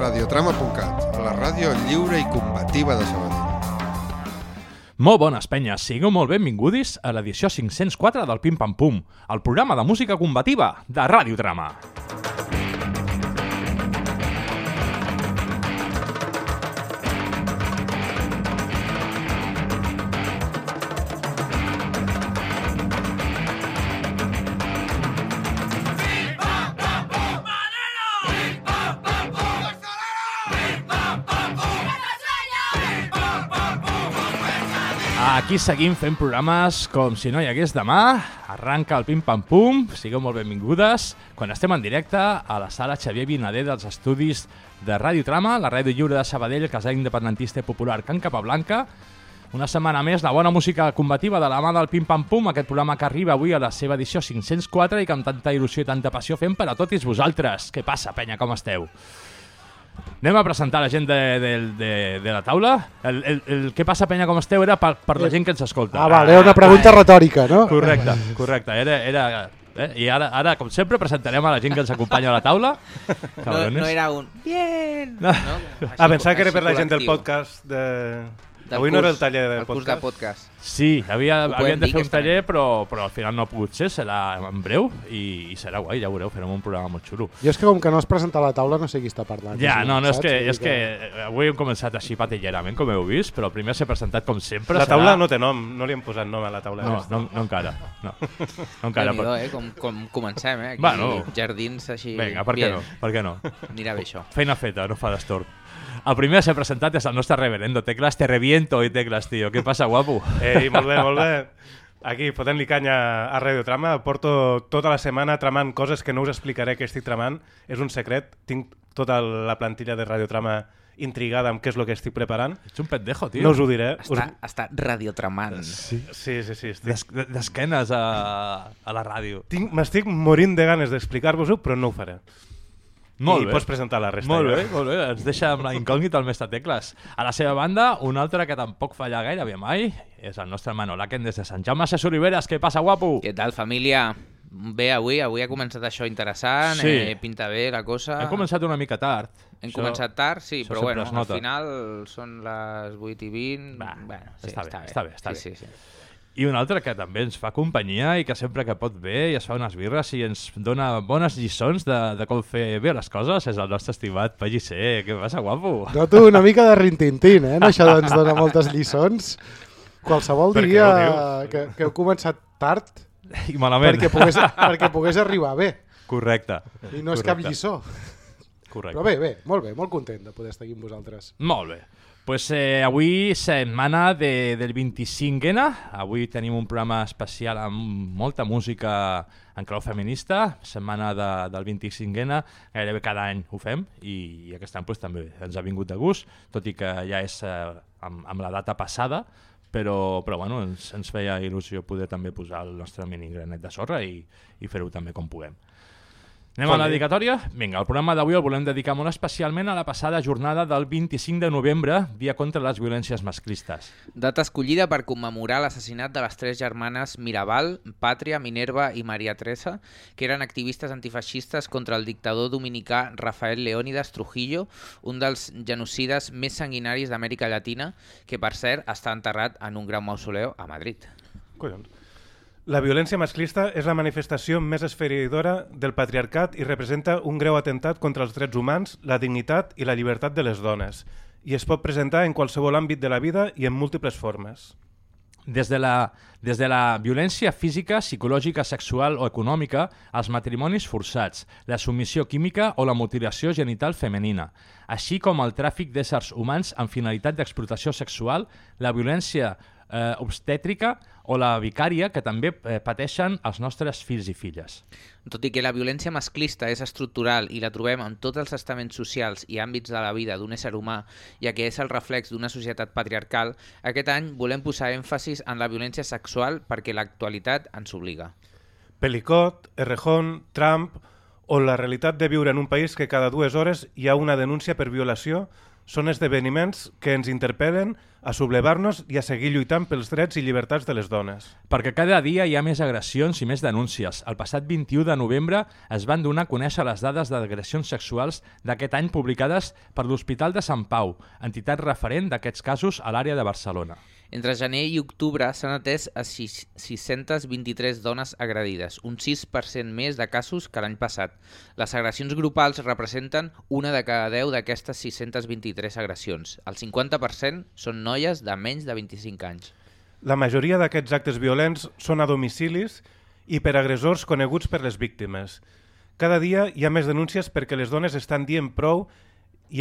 radiotrama.cat, la ràdio lliure i combativa de Sabadell. Molt bones, penyes. Sigueu molt benvingudis a l'edició 504 del Pim Pam Pum, el programa de música combativa de Radiotrama. Aquí seguim fent programes com si no hi hagués demà. Arranca el Pim Pam Pum, sigueu molt benvingudes. Quan estem en directe a la sala Xavier Vinader dels estudis de Ràdio Trama, la ràdio lliure de Sabadell, casal independentista i popular Can Capablanca. Una setmana més, la bona música combativa de la mà del Pim Pam Pum, aquest programa que arriba avui a la seva edició 504 i que amb tanta il·lusió i tanta passió fem per a tots vosaltres. Què passa, penya, com esteu? Anem a presentar la gent de, de, de, de la taula. El, el, el què passa, penya, com esteu, era per, per la gent que ens escolta. Ah, vale, era una pregunta retòrica, no? Correcte, correcte. Era, era, eh? I ara, ara, com sempre, presentarem a la gent que ens acompanya a la taula. No, no era un bien. No. No. Ah, pensava que era per la gent del podcast de... Del Avui no era curs, el taller de el curs de podcast. podcast. Sí, havia, havien de fer un taller, però, però al final no ha pogut ser, serà en breu i, i serà guai, ja veureu, farem un programa molt xulo. Jo és que com que no has presentat la taula no sé qui està parlant. Ja, no, no, és que, és que eh, avui hem començat així patillerament, com heu vist, però primer s'ha presentat com sempre. La serà- taula no té nom, no li hem posat nom a la taula. No, no, no encara. No, no encara. Però... eh? Com, com comencem, eh? Aquí, Bueno. Jardins així... Vinga, per què bien. no? Per què no? Anirà bé això. Feina feta, no fa destorb. El primer a ser presentat és el nostre reverendo Teclas. Te reviento hoy, Teclas, tio. Què passa, guapo? Ei, molt bé, molt bé. Aquí, fotent-li canya a Radiotrama. Porto tota la setmana tramant coses que no us explicaré que estic tramant. És un secret. Tinc tota la plantilla de Radiotrama intrigada amb què és el que estic preparant. Ets un pendejo, tio. No us ho diré. Està, està radiotramant. Sí. Sí, sí, sí. Estic... D'es- D'esquenes a, a la ràdio. Tinc... M'estic morint de ganes d'explicar-vos-ho, però no ho faré. Molt I bé. pots presentar la resta. Molt ja. bé, molt bé. Ens deixa amb la incògnita el mestre Tecles. A la seva banda, un altre que tampoc falla gairebé mai és el nostre Manolaken des de Sant Jaume Ses Oliveres. Què passa, guapo? Què tal, família? Bé, avui avui ha començat això interessant, Sí. eh, pinta bé la cosa. Hem començat una mica tard. Hem Això- començat tard, sí, però bueno, al final són les 8 i 20. Va, bueno, sí, està bé, està bé, està sí, bé. Sí, sí. I un altre que també ens fa companyia i que sempre que pot ve i es fa unes birres i ens dona bones lliçons de, de com fer bé les coses és el nostre estimat Pellicer. Què passa, guapo? Noto una mica de rintintín, eh? Això ens dona moltes lliçons. Qualsevol diria que, que heu començat tard I malament. perquè pogués, perquè pogués arribar bé. Correcte. I no és cap Correcte. lliçó. Correcte. Però bé, bé, molt bé, molt content de poder estar aquí amb vosaltres. Molt bé. Pues, eh, avui setmana de, del 25N. Avui tenim un programa especial amb molta música en clau feminista. Setmana de, del 25N. Gairebé cada any ho fem i, i aquest any pues, també ens ha vingut de gust, tot i que ja és eh, amb, amb la data passada, però, però bueno, ens, ens feia il·lusió poder també posar el nostre mini granet de sorra i, i fer-ho també com puguem. Anem a la dedicatòria? Vinga, el programa d'avui el volem dedicar molt especialment a la passada jornada del 25 de novembre, Dia contra les Violències Masclistes. Data escollida per commemorar l'assassinat de les tres germanes Mirabal, Pàtria, Minerva i Maria Teresa, que eren activistes antifeixistes contra el dictador dominicà Rafael Leónidas Trujillo, un dels genocides més sanguinaris d'Amèrica Llatina, que per cert està enterrat en un gran mausoleu a Madrid. Collons. La violència masclista és la manifestació més esferidora del patriarcat i representa un greu atemptat contra els drets humans, la dignitat i la llibertat de les dones, i es pot presentar en qualsevol àmbit de la vida i en múltiples formes. Des de, la, des de la violència física, psicològica, sexual o econòmica, als matrimonis forçats, la submissió química o la mutilació genital femenina, així com el tràfic d'éssers humans amb finalitat d'explotació sexual, la violència eh, obstètrica o la vicària que també eh, pateixen els nostres fills i filles. Tot i que la violència masclista és estructural i la trobem en tots els estaments socials i àmbits de la vida d'un ésser humà, ja que és el reflex d'una societat patriarcal, aquest any volem posar èmfasis en la violència sexual perquè l'actualitat ens obliga. Pelicot, Errejón, Trump o la realitat de viure en un país que cada dues hores hi ha una denúncia per violació Són esdeveniments que ens interpel·len a sublevar-nos i a seguir lluitant pels drets i llibertats de les dones. Perquè cada dia hi ha més agressions i més denúncies. El passat 21 de novembre es van donar a conèixer les dades d'agressions sexuals d'aquest any publicades per l'Hospital de Sant Pau, entitat referent d'aquests casos a l'àrea de Barcelona. Entre gener i octubre s'han atès a sis- 623 dones agredides, un 6% més de casos que l'any passat. Les agressions grupals representen una de cada 10 d'aquestes 623 agressions. El 50% són noies de menys de 25 anys. La majoria d'aquests actes violents són a domicilis i per agressors coneguts per les víctimes. Cada dia hi ha més denúncies perquè les dones estan dient prou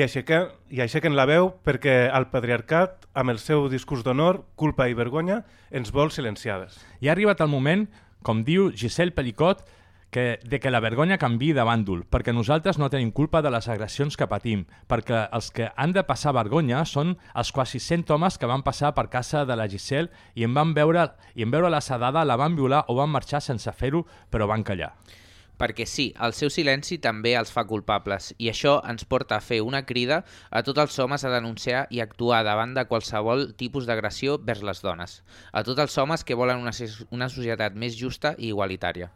aixequen, i aixequen la veu perquè el patriarcat, amb el seu discurs d'honor, culpa i vergonya, ens vol silenciades. I ha arribat el moment, com diu Giselle Pelicot, que, de que la vergonya canvi de bàndol, perquè nosaltres no tenim culpa de les agressions que patim, perquè els que han de passar vergonya són els quasi 100 homes que van passar per casa de la Giselle i en van veure, i en veure la sedada la van violar o van marxar sense fer-ho, però van callar. Perquè sí, el seu silenci també els fa culpables i això ens porta a fer una crida a tots els homes a denunciar i actuar davant de qualsevol tipus d'agressió vers les dones. A tots els homes que volen una, una societat més justa i igualitària.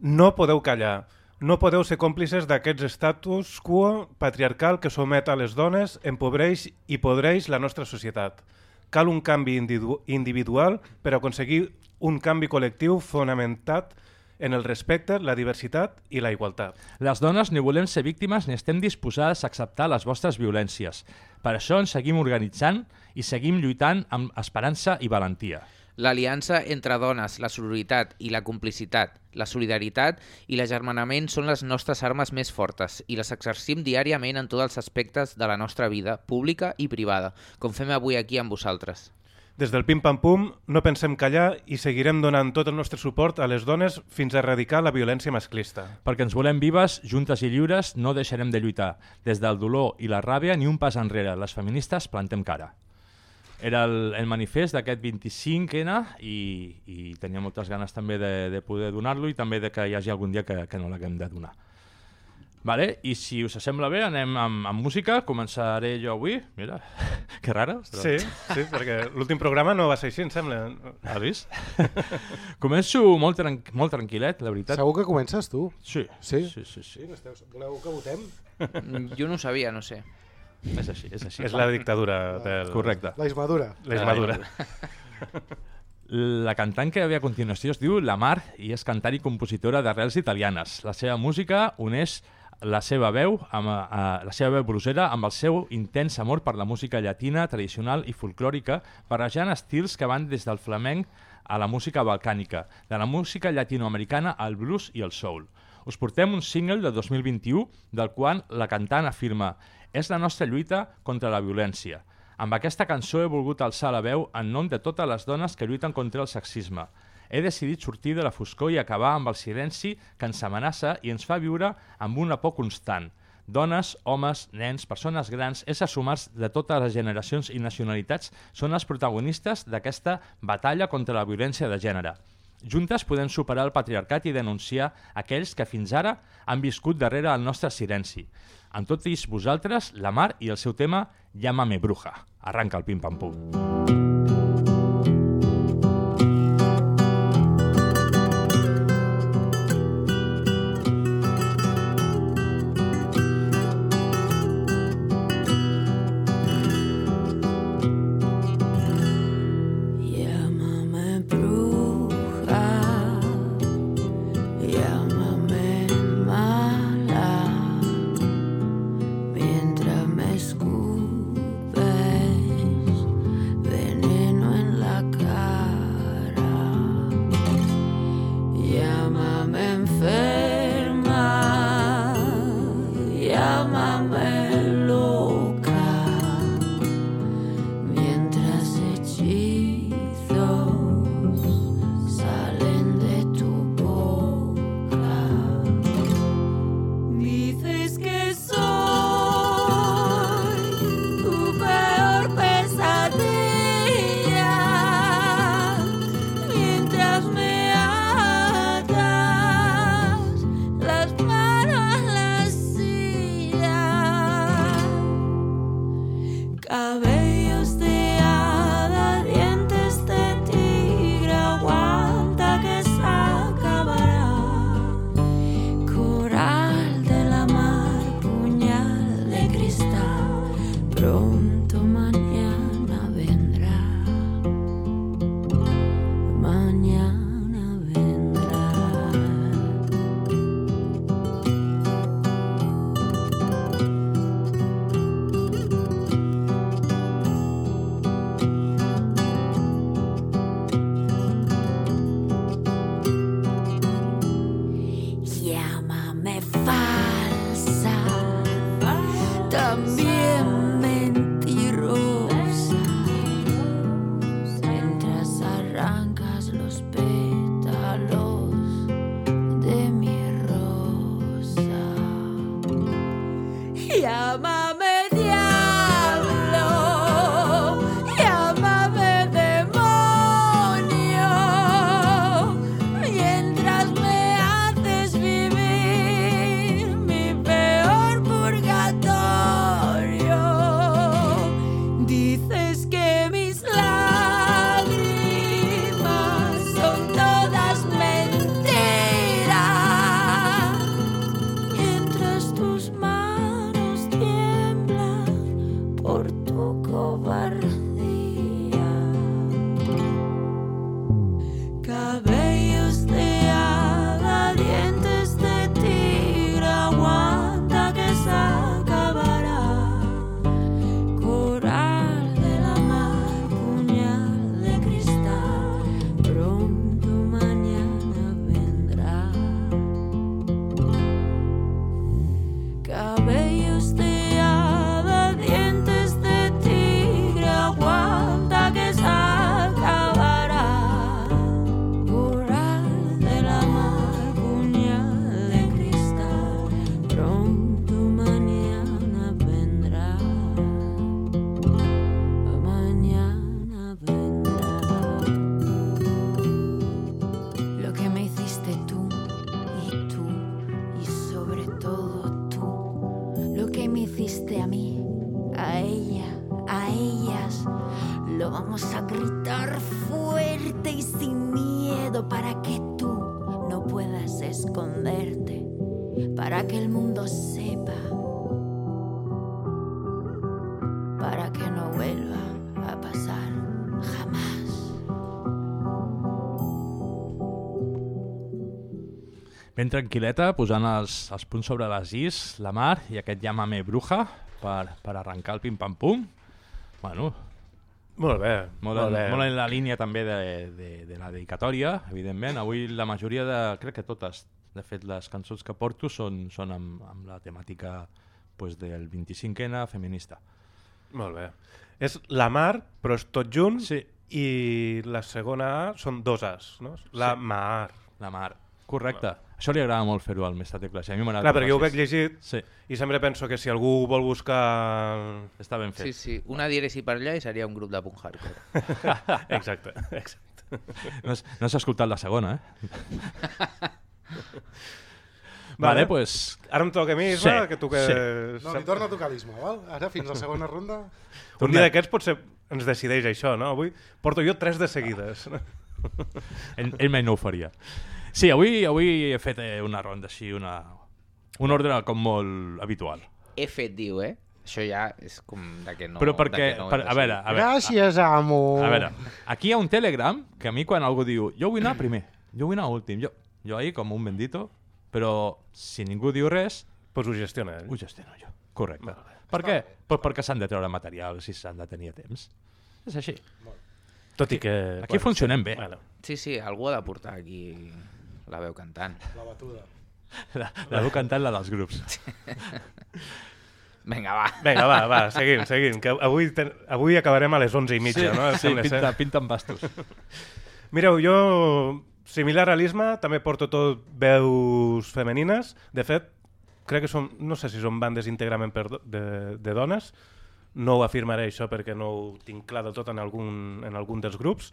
No podeu callar. No podeu ser còmplices d'aquests status quo patriarcal que somet a les dones, empobreix i podreix la nostra societat. Cal un canvi individu individual per aconseguir un canvi col·lectiu fonamentat en el respecte, la diversitat i la igualtat. Les dones ni volem ser víctimes ni estem disposades a acceptar les vostres violències. Per això ens seguim organitzant i seguim lluitant amb esperança i valentia. L'aliança entre dones, la sororitat i la complicitat, la solidaritat i l'agermanament són les nostres armes més fortes i les exercim diàriament en tots els aspectes de la nostra vida, pública i privada, com fem avui aquí amb vosaltres. Des del Pim Pam Pum no pensem callar i seguirem donant tot el nostre suport a les dones fins a erradicar la violència masclista. Perquè ens volem vives, juntes i lliures, no deixarem de lluitar. Des del dolor i la ràbia, ni un pas enrere. Les feministes plantem cara. Era el, el manifest d'aquest 25N i, i tenia moltes ganes també de, de poder donar-lo i també de que hi hagi algun dia que, que no l'haguem de donar. Vale? I si us sembla bé, anem amb, amb música. Començaré jo avui. Mira, que rara. Però... Sí, sí, perquè l'últim programa no va ser així, em sembla. Has vist? Començo molt, tran molt tranquil·let, la veritat. Segur que comences tu? Sí. Sí? Sí, sí, sí. Sí, n'esteu- voleu que votem? Mm, Jo no ho sabia, no sé. És així, és així. És la dictadura del... Correcte. La Ismadura. La Ismadura. La cantant que ve a continuació es diu La Mar i és cantant i compositora d'arrels italianes. La seva música uneix la seva veu amb a, la seva veu blusera amb el seu intens amor per la música llatina, tradicional i folclòrica, barrejant estils que van des del flamenc a la música balcànica, de la música llatinoamericana al blues i al soul. Us portem un single de 2021 del qual la cantant afirma «És la nostra lluita contra la violència». Amb aquesta cançó he volgut alçar la veu en nom de totes les dones que lluiten contra el sexisme. He decidit sortir de la foscor i acabar amb el silenci que ens amenaça i ens fa viure amb una por constant. Dones, homes, nens, persones grans, éssers humans de totes les generacions i nacionalitats són els protagonistes d'aquesta batalla contra la violència de gènere. Juntes podem superar el patriarcat i denunciar aquells que fins ara han viscut darrere el nostre silenci. Amb tot ells vosaltres, la Mar i el seu tema Llámame bruja. Arranca el pim-pam-pum. Llámame también. Ben tranquil·leta, posant els, els punts sobre les is, la mar i aquest llamame bruja per, per arrencar el pim-pam-pum. Bueno, Molt bé, molt, molt en, bé. molt en la línia també de, de, de la dedicatòria, evidentment. Avui la majoria de, crec que totes, de fet, les cançons que porto són, són amb, amb la temàtica pues, del 25N feminista. Molt bé. És la mar, però és tot junt, Sí. i la segona A són dos As, no? La Sí. mar. La mar. Correcte. Això li agrada molt fer-ho al mestre Tecles. i A mi m'agrada. Clar, que perquè jo ho veig llegit Sí, i sempre penso que si algú vol buscar... està ben fet. Sí, sí, una dièresi per allà i seria un grup de punk hardcore. Exacte, exacte. No has, no has escoltat la segona, eh? Vale. vale, pues... Ara em toca a mi, Sí, Isma, que tu que... sí. No, li torna a tocar l'Isma, val? Ara, fins a la segona ronda. Un dia d'aquests potser ens decideix això, no? Avui porto jo tres de seguides. Ell, ell mai no ho faria. Sí, avui, avui he fet eh, una ronda així, una, un ordre com molt habitual. He fet, diu, eh? Això ja és com de que no... Però de perquè, que no per, a veure, a veure, Gràcies, amo. a veure, aquí hi ha un Telegram que a mi quan algú diu jo vull anar primer, jo vull anar últim, jo, jo ahí com un bendito, però si ningú diu res, pues ho gestiona ell. ho gestiono jo. Correcte. Per què? Pues perquè s'han de treure materials i s'han de tenir a temps. És així. Tot i que... Aquí funcionem bé. Bueno, Sí, sí, algú ha de portar aquí la veu cantant. La batuda. La, la veu cantant la dels grups. Vinga, va. Vinga, va, va, seguim, seguim, que avui, ten... avui acabarem a les 11 i mitja, no? sí Sembla ser. pinta, pinta amb bastos. Mireu, jo, similar a l'Isma, també porto tot veus femenines. De fet, crec que són, no sé si són bandes íntegrament per, de, de dones, no ho afirmaré això perquè no ho tinc clar del tot en algun, en algun dels grups.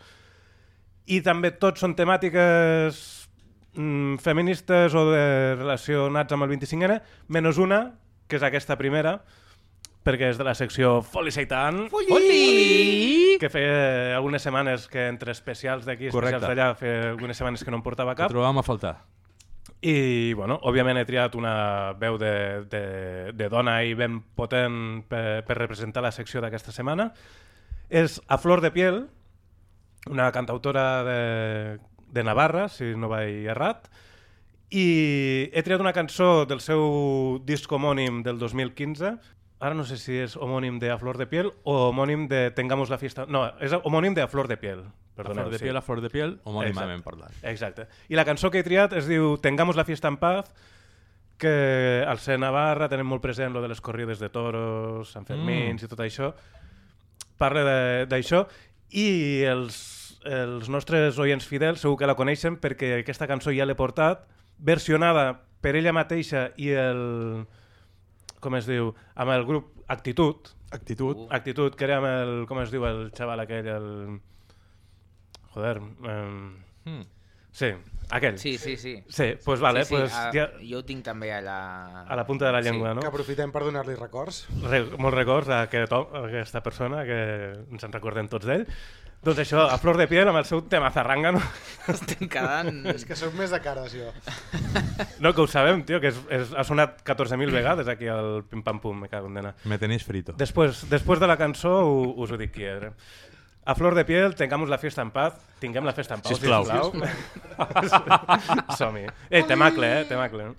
I també tots són temàtiques mm, feministes o de relacionats amb el 25N, menys una, que és aquesta primera, perquè és de la secció Foli Seitan, Oli! que feia algunes setmanes que entre especials d'aquí i especials d'allà feia algunes setmanes que no em portava Ho cap. trobàvem a faltar. I, bueno, òbviament he triat una veu de, de, de dona i ben potent per, per representar la secció d'aquesta setmana. És A Flor de Piel, una cantautora de, de Navarra, si no vaig errat, i he triat una cançó del seu disc homònim del 2015, ara no sé si és homònim de A Flor de Piel o homònim de Tengamos la fiesta... No, és homònim de A Flor de Piel. A Perdoneu, flor de sí. piel, a flor de piel, homònimament parlant. Exacte. I la cançó que he triat es diu Tengamos la fiesta en paz, que al ser Navarra tenen molt present lo de les corrides de toros, Sant Fermins mm. i tot això. Parla de- d'això i els, els nostres oients fidels segur que la coneixen perquè aquesta cançó ja l'he portat, versionada per ella mateixa i el... com es diu? amb el grup Actitud, Actitud. Actitud, que era amb el... com es diu el xaval aquell, el... Joder... Um... Mm. Sí, aquell. Sí, sí, sí. Sí, pues vale, sí, sí, pues a, ja Jo ho tinc també allà... a la punta de la llengua, Que no? aprofitem per donar-li records. Re, molts records a, aquest, a aquesta persona que ens en recordem tots d'ell. Doncs això, a Flor de Piel, amb el seu tema zarranga, no? Estic quedant... És que sóc més de cares, jo. No, que ho sabem, tio, que és, és, ha sonat 14.000 vegades aquí al Pim Pam Pum, me cago en dena. Me tenéis frito. Després, després de la cançó us ho dic qui era. A Flor de Piel, tengamos la fiesta en paz. Tinguem la festa en pau, Sisplau. sisplau. Som-hi. Eh, temacle, eh, temacle.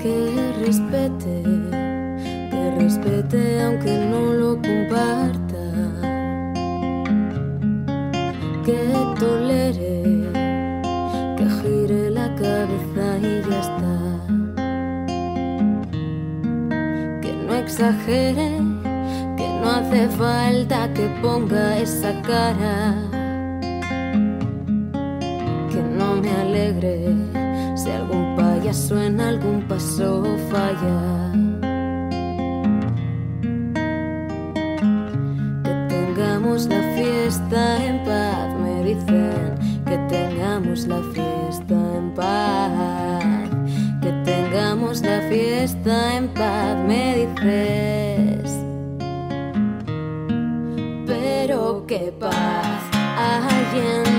Que respete, que respete aunque no lo comparta. Tolere, que gire la cabeza y ya está. Que no exagere, que no hace falta que ponga esa cara que no me alegre si algún payaso en algún eso falla. Que tengamos la fiesta en paz, Que tengamos la fiesta en paz. Que tengamos la fiesta en paz, me dices. Pero qué paz hay en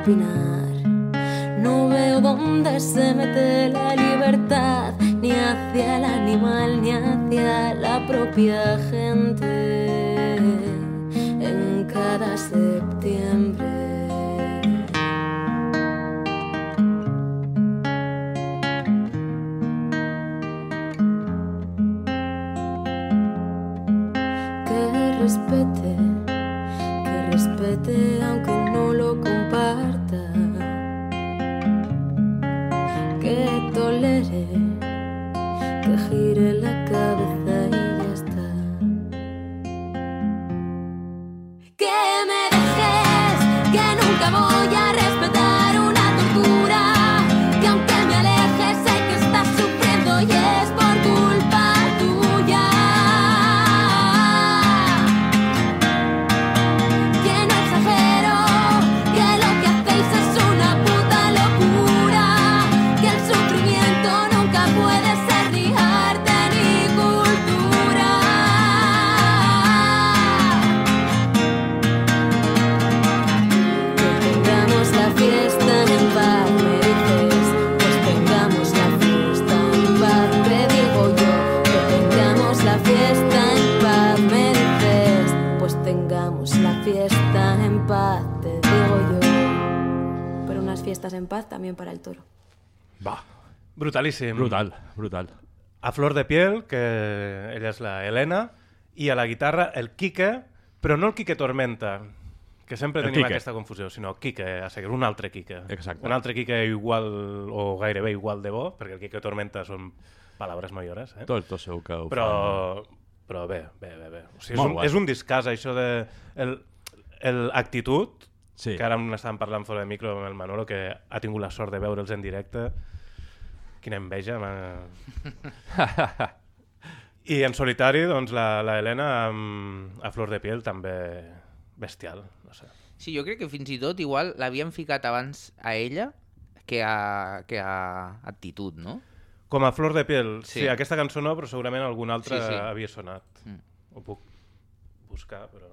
happiness también para el toro. Va, Brutalíssim. brutal, brutal. A Flor de Piel, que ella és la Helena, i a la guitarra el Quique, però no el Quique Tormenta, que sempre El tenim Quique. aquesta confusió, sinó Quique, a seguir, un altre Quique. Exacte. Un altre Quique igual o gairebé igual de bo, perquè el Quique Tormenta són paraules mayores, eh? Tot, tot segur que ho però, fan. però bé, bé, bé, bé. O sigui, és, un, guai. és un discàs, això de... El, el actitud, Sí. que ara n'estàvem parlant fora de micro amb el Manolo, que ha tingut la sort de veure'ls en directe. Quina enveja. I en solitari, doncs, la, la Helena amb, a Flor de Piel també bestial. No sé. Sí, jo crec que fins i tot igual l'havien ficat abans a ella que a, que a Actitud, no? Com a Flor de Piel, sí, Sí. aquesta cançó no, però segurament algun altre Sí, sí. havia sonat. Mm. Ho puc buscar, però...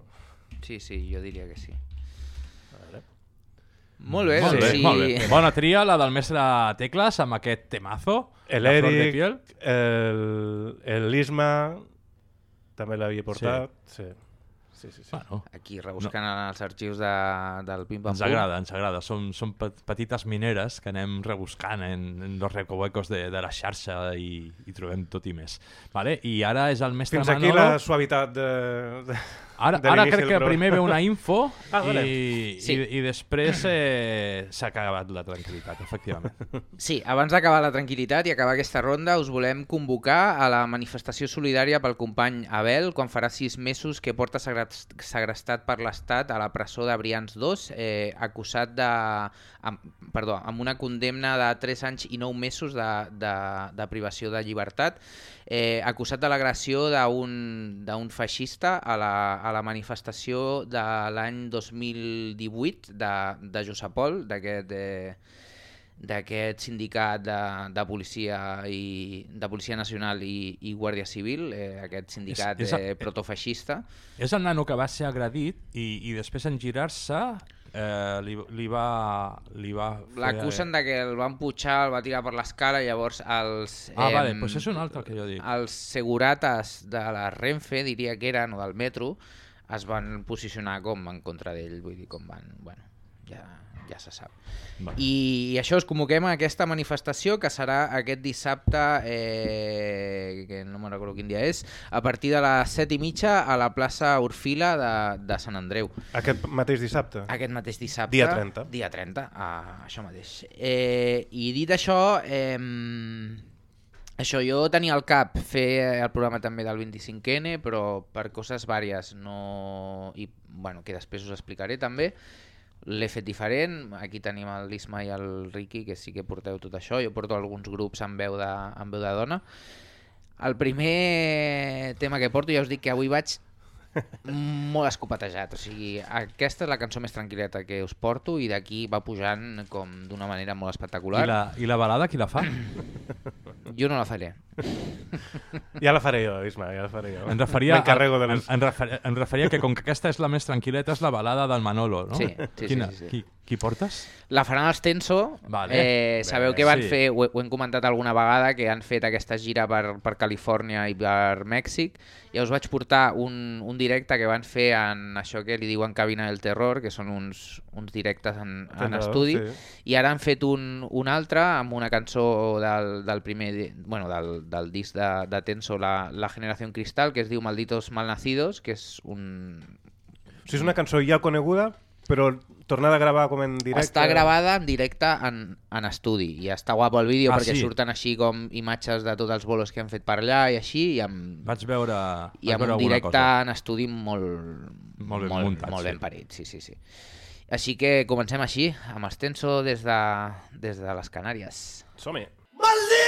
Sí, sí, jo diria que sí. Molt bé, Molt bé, sí. molt bé. Bona tria, la del mestre Tecles, amb aquest temazo. El Eric, el, el Lisma, també l'havia portat. Sí. Sí, sí, sí. Bueno, Aquí rebuscant no. els arxius de, del Pim Pam ens agrada, ens agrada. Som, som pe- petites mineres que anem rebuscant en, en los recovecos de, de la xarxa i, i trobem tot i més. Vale? I ara és el mestre Fins aquí Manolo. la suavitat de... de... Ara, ara crec que primer ve una info Ah, i, Sí. i, i després eh, s'ha acabat la tranquil·litat, efectivament. Sí, abans d'acabar la tranquil·litat i acabar aquesta ronda, us volem convocar a la manifestació solidària pel company Abel, quan farà sis mesos que porta segres- segrestat per l'Estat a la presó de Brians 2, eh, acusat de... Amb, perdó, amb una condemna de 3 anys i 9 mesos de, de, de privació de llibertat, eh, acusat de l'agressió d'un feixista a la, a la manifestació de l'any 2018 de, de Josepol, d'aquest... Eh, d'aquest sindicat de, de policia i de policia nacional i, i guàrdia civil, eh, aquest sindicat És- és- eh, protofeixista. És el nano que va ser agredit i, i després en girar-se eh, li, li va... Li va L'acusen de que el van putxar, el va tirar per l'escala, llavors els... Ah, vale, em, doncs és un altre que jo dic. Els segurates de la Renfe, diria que eren, o del metro, es van posicionar com en contra d'ell, vull dir, com van... Bueno, ja, ja se sap. Vale. I, I això, us convoquem a aquesta manifestació que serà aquest dissabte, eh, que no me'n recordo quin dia és, a partir de les set i mitja a la plaça Orfila de, de Sant Andreu. Aquest mateix dissabte. Aquest mateix dissabte. Dia 30. Dia 30, ah, això mateix. Eh, I dit això, eh, això, jo tenia al cap fer el programa també del 25N, però per coses vàries no... I, bueno, que després us explicaré també. L'he fet diferent, aquí tenim el Lisma i el Ricky, que sí que porteu tot això, jo porto alguns grups amb veu de, amb veu de dona. El primer tema que porto, ja us dic que avui vaig molt escopatejat, o sigui, aquesta és la cançó més tranquil·leta que us porto i d'aquí va pujant com d'una manera molt espectacular. I la, I la balada qui la fa? Jo no la faré. Ja la faré jo, Isma, ja la faré jo. Em referia, M'encarrego de en, les... en, referia, en referia que com que aquesta és la més tranquil·leta és la balada del Manolo, no? Sí, sí, Quina, sí, sí, sí. Qui, qui portes? La faran els Tenso. Vale. Eh, sabeu Bé, que van sí. fer, ho, ho hem comentat alguna vegada, que han fet aquesta gira per, per Califòrnia i per Mèxic. Ja us vaig portar un, un directe que van fer en això que li diuen Cabina del Terror, que són uns, uns directes en, en Entrenador, estudi. sí. I ara han fet un, un altre amb una cançó del, del primer, bueno, del, del disc de, de Tenso, la, la Generación Cristal, que es diu Malditos Malnacidos, que és un, O sigui, és una cançó ja coneguda, però tornada a gravar com en directe... Està gravada en directe en, en estudi i està guapo el vídeo Ah, perquè sí? surten així com imatges de tots els bolos que han fet per allà i així i amb, Vaig veure, i vaig amb veure un directe cosa. en estudi molt, Molt ben molt, muntat, molt sí. ben parit. Sí, sí, sí. Així que comencem així, amb Extenso des de, des de les Canàries. Som-hi. Cagan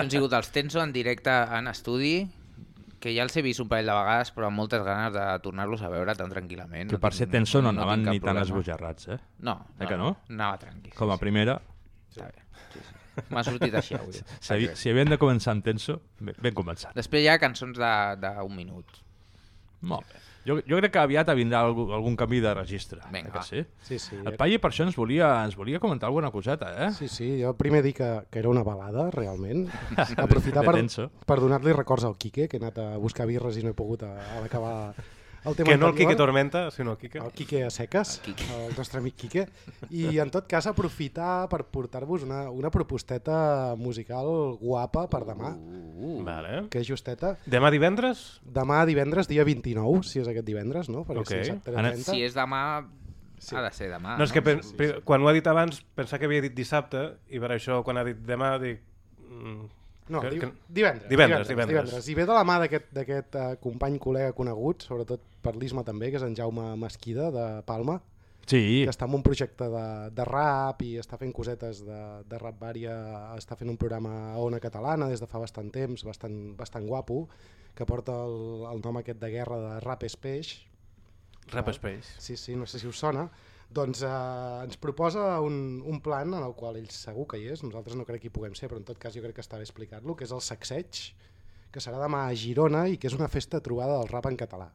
Han sigut els Tenso en directe en estudi, que ja els he vist un parell de vegades, però amb moltes ganes de tornar-los a veure tan tranquil·lament. Que per ser tenso no tinc anaven ni tan esbojarrats, eh? No, Eh no, que no? Anava tranqui. Com a primera, Està bé. Sí, sí. M'ha sortit així avui. si, havi- si havien de començar amb tenso, ben, ben començat. Després hi ha cançons d'un minut. Molt bé. Jo, jo crec que aviat vindrà algun, algun canvi de registre. Vinga, eh que va. sí? Sí, sí. El Palle per això ens volia, ens volia comentar alguna coseta, eh? Sí, sí, jo primer dic que, que era una balada, realment. Aprofitar per, per donar-li records al Quique, que he anat a buscar birres i no he pogut a, a acabar el tema Que no el. Quique Tormenta, sinó el Quique. El Quique a seques, El Quique. el nostre amic Quique. I en tot cas aprofitar per portar-vos una, una proposteta musical guapa per demà, Uh, Vale. que és justeta. Demà divendres? Demà divendres, dia 29, si és aquest divendres, no? Perquè Ok. si Ana- 30. si és demà, Sí. ha de ser demà. no, és que pen, pri- quan ho ha dit abans pensava que havia dit dissabte i per això quan ha dit demà dic... No, que- que- divendres, Divendres, divendres. I ve de la mà d'aquest eh, company col·lega conegut, sobretot per l'Isma també, que és en Jaume Mesquida, de Palma, Sí, que està en un projecte de, de rap i està fent cosetes de, de rap vària, està fent un programa a Ona Catalana des de fa bastant temps, bastant, bastant guapo, que porta el, el nom aquest de guerra de Rap és peix, Rap Space. sí, sí, no sé si us sona, doncs eh, ens proposa un, un plan en el qual ell segur que hi és, nosaltres no crec que hi puguem ser, però en tot cas jo crec que està bé explicar-lo, que és el Sacseig, que serà demà a Girona i que és una festa trobada del rap en català.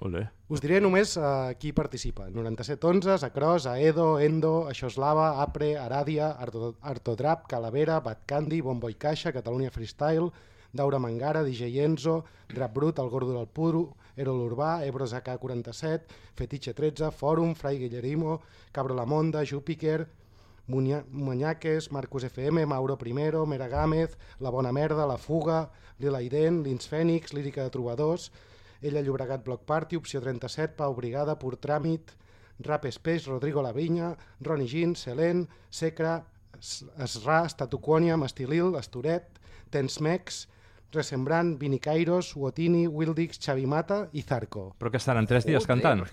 Olé. Us diré només uh, qui participa. 9711, Acros, Aedo, Endo, Això és Lava, Apre, Aradia, Arto, Artodrap, Calavera, Bad Candy, Bombo i Caixa, Catalunya Freestyle, Daura Mangara, DJ Enzo, Drap Brut, El Gordo del Puro, Ero l'Urbà, Ebros AK47, Fetiche 13, Fòrum, Frai Guillerimo, Cabro la Monda, Júpiker, Muña- Muñaques, Marcos FM, Mauro Primero, Mera Gámez, La Bona Merda, La Fuga, Lila Aiden, Lins Fènix, Lírica de Trobadors, Ella Llobregat Block Party, Opció 37, Pau Brigada, Pur Tràmit, Rap Space, Rodrigo Lavinya, Roni Gin, Selen, Secra, Es- Esrà, Statuquònia, Mastilil, Astoret, Tensmex, Resembrant, Vini Kairos, Wotini, Wildix, Xavi Mata i Zarco. Però que estaran tres dies Joder. cantant.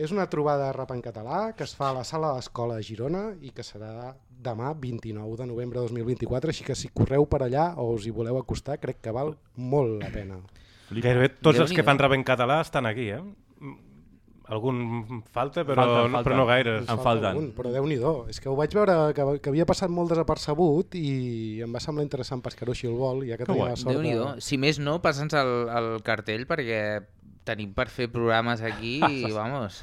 És una trobada de rap en català que es fa a la sala de l'escola a Girona i que serà demà 29 de novembre de 2024, així que si correu per allà o us hi voleu acostar, crec que val molt la pena. Gairebé tots els que fan rap en català estan aquí, eh? Algun falta, però, Falten, no- falten. però no gaires. En Falta falten. algun, però déu nhi És que ho vaig veure que, que havia passat molt desapercebut i em va semblar interessant pescar-ho així al vol, ja que Que tenia guai. la sort déu nhi de... Si més no, passa'ns el, el cartell perquè tenim per fer programes aquí i vamos.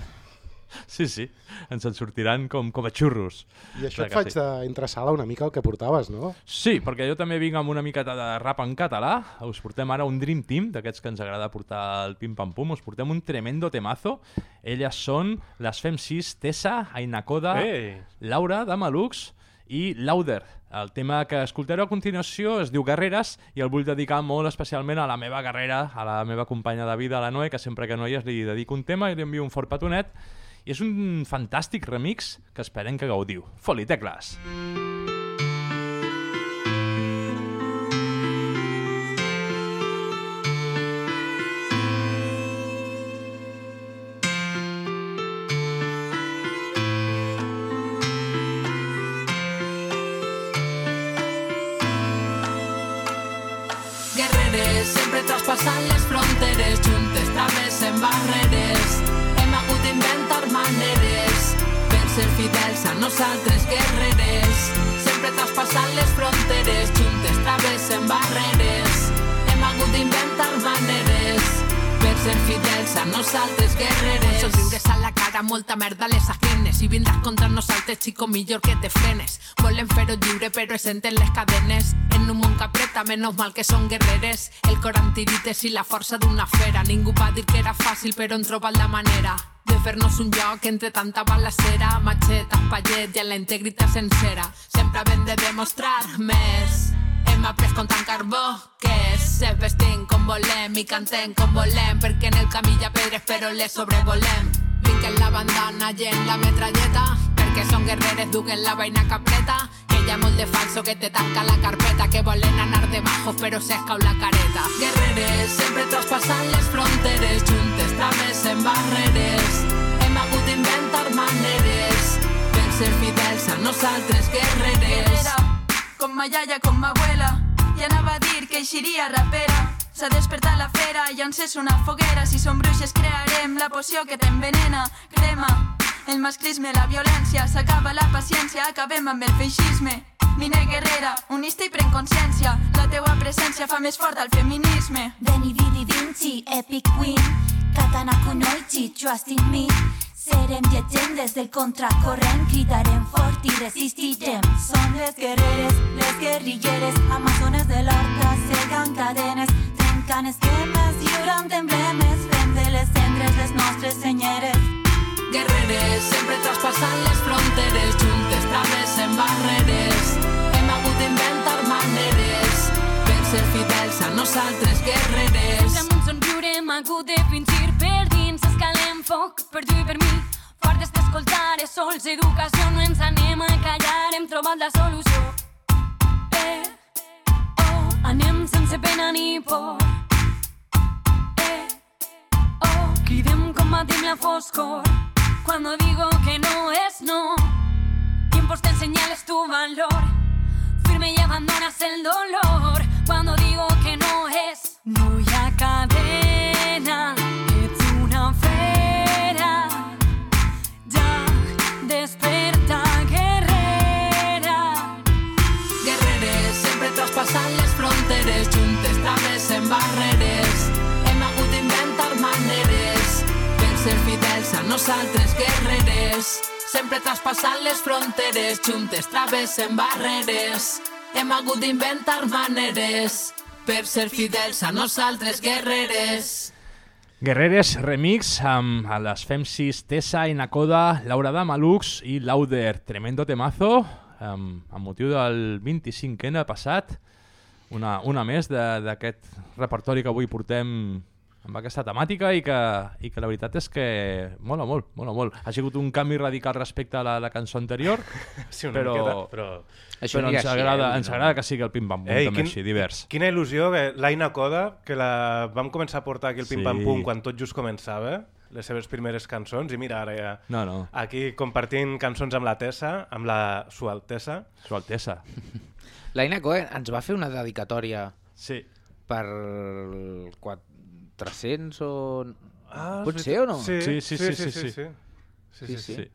Sí, sí, ens en sortiran com, com a xurros. I això et faig sí. d'entresala una mica el que portaves, no? Sí, perquè jo també vinc amb una miqueta de rap en català. Us portem ara un Dream Team, d'aquests que ens agrada portar el Pim Pam Pum. Us portem un tremendo temazo. Elles són les Fem 6, Tessa, Aina Koda, Ei! Laura de Malux i Lauder. El tema que escoltareu a continuació es diu Guerreres i el vull dedicar molt especialment a la meva guerrera, a la meva companya de vida, la Noe, que sempre que no hi és li dedico un tema i li envio un fort petonet. I és un fantàstic remix que esperem que gaudiu. Foli, tecles! Guerreres, sempre traspassant les fronteres, juntes travessen barreres. Fidels a nosaltres, guerreres. Sempre traspassant les fronteres, juntes travessen barreres. Hem hagut d'inventar maneres per ser fidels a nosaltres, guerreres. Somriures a la cara, molta merda a les ajenes. I vindràs contra nosaltres, xico, millor que te frenes. Volen fer-ho lliure, però es senten les cadenes. En un món que menys mal que són guerreres. El cor amb tirites i la força d'una fera. Ningú va dir que era fàcil, però han trobat la manera de fer-nos un lloc entre tanta balacera, matxeta, pallet i en la integritat sencera. Sempre hem de demostrar més. Hem après com tant carbó que és ser vestim com volem i cantem com volem perquè en el camí hi ha pedres però les sobrevolem. Vinc trenquen la bandana i en la metralleta perquè són guerreres, duquen la vaina capreta ha molt de falso que te tanca la carpeta que volen anar de bajos però se escau la careta Guerreres, sempre traspassant les fronteres juntes travessen barreres hem hagut d'inventar maneres per ser fidels a nosaltres guerreres guerrera, com ma iaia, com ma abuela. I anava a dir que eixiria rapera. S'ha despertat la fera i encès una foguera. Si som bruixes crearem la poció que t'envenena. Crema el masclisme, la violència. S'acaba la paciència, acabem amb el feixisme. Mine guerrera, unista i pren consciència. La teua presència fa més fort el feminisme. Veni vidi vinci, epic queen Katana kunoichi, trust in me Serem llegendes del contracorrent Cridarem fort i resistirem Som les guerreres, les guerrilleres Amazones de l'horta, segant cadenes Trencant esquemes, lliurant emblemes Fem de les cendres les nostres senyeres Guerreres, sempre traspassant les fronteres, juntes travessen barreres. Hem hagut d'inventar maneres per ser fidels a nosaltres, guerreres. Damunt un somriure hem hagut de fingir per dins. Escalem foc per tu i per mi. Fortes d'escoltar és sols educació. No ens anem a callar hem trobat la solució. Eh, oh, anem sense pena ni por. Eh, oh, cridem combatim la foscor cuando digo que no es no. Tiempos te señales tu valor. Firme y abandonas el dolor. Cuando digo que no es no hi ha fronteres, juntes travessen barreres. Hem hagut d'inventar maneres per ser fidels a nosaltres, guerreres. Guerreres Remix amb les Femsis Tessa i Nakoda, Laura de Malux i Lauder. Tremendo temazo amb, amb motiu del 25N passat. Una, una més d'aquest repertori que avui portem amb aquesta temàtica i que, i que la veritat és que mola molt, mola molt. Ha sigut un canvi radical respecte a la, la cançó anterior, Sí, una però, miqueta, però... Això però ens, així, agrada, eh? ens agrada que sigui el pim-pam-pum Ei, també quin- així, divers. Quina il·lusió, que l'Aina Coda, que la vam començar a portar aquí el Pim Sí. Pam Pum quan tot just començava, les seves primeres cançons, i mira, ara ja No, no, aquí compartint cançons amb la Tessa, amb la Su Altesa. Su Altesa. L'Aina Cohen ens va fer una dedicatòria Sí. per 400 o... Ah, Pot ser o no? Sí, Sí, sí, sí, sí, sí. sí. sí, sí, Sí, sí. Sí.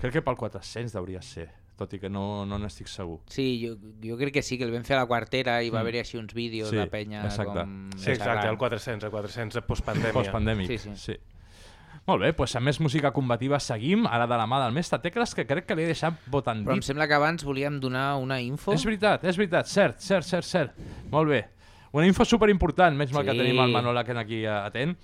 Crec que pel 400 hauria ser, tot i que no no n'estic segur. Sí, jo, jo crec que sí, que el vam fer a la quartera i va Mm. haver-hi així uns vídeos Sí, de penya exacte. com... Sí, exacte, el 400, el 400 de postpandèmia. Postpandèmic, Sí, sí, sí. sí. Molt bé, doncs amb més música combativa seguim, ara de la mà del mestre Tecles, que crec que li he deixat votant Però em sembla que abans volíem donar una info. És veritat, és veritat, cert, cert, cert, cert. Molt bé. Una info superimportant, menys mal que Sí. tenim el Manol aquí eh, atent.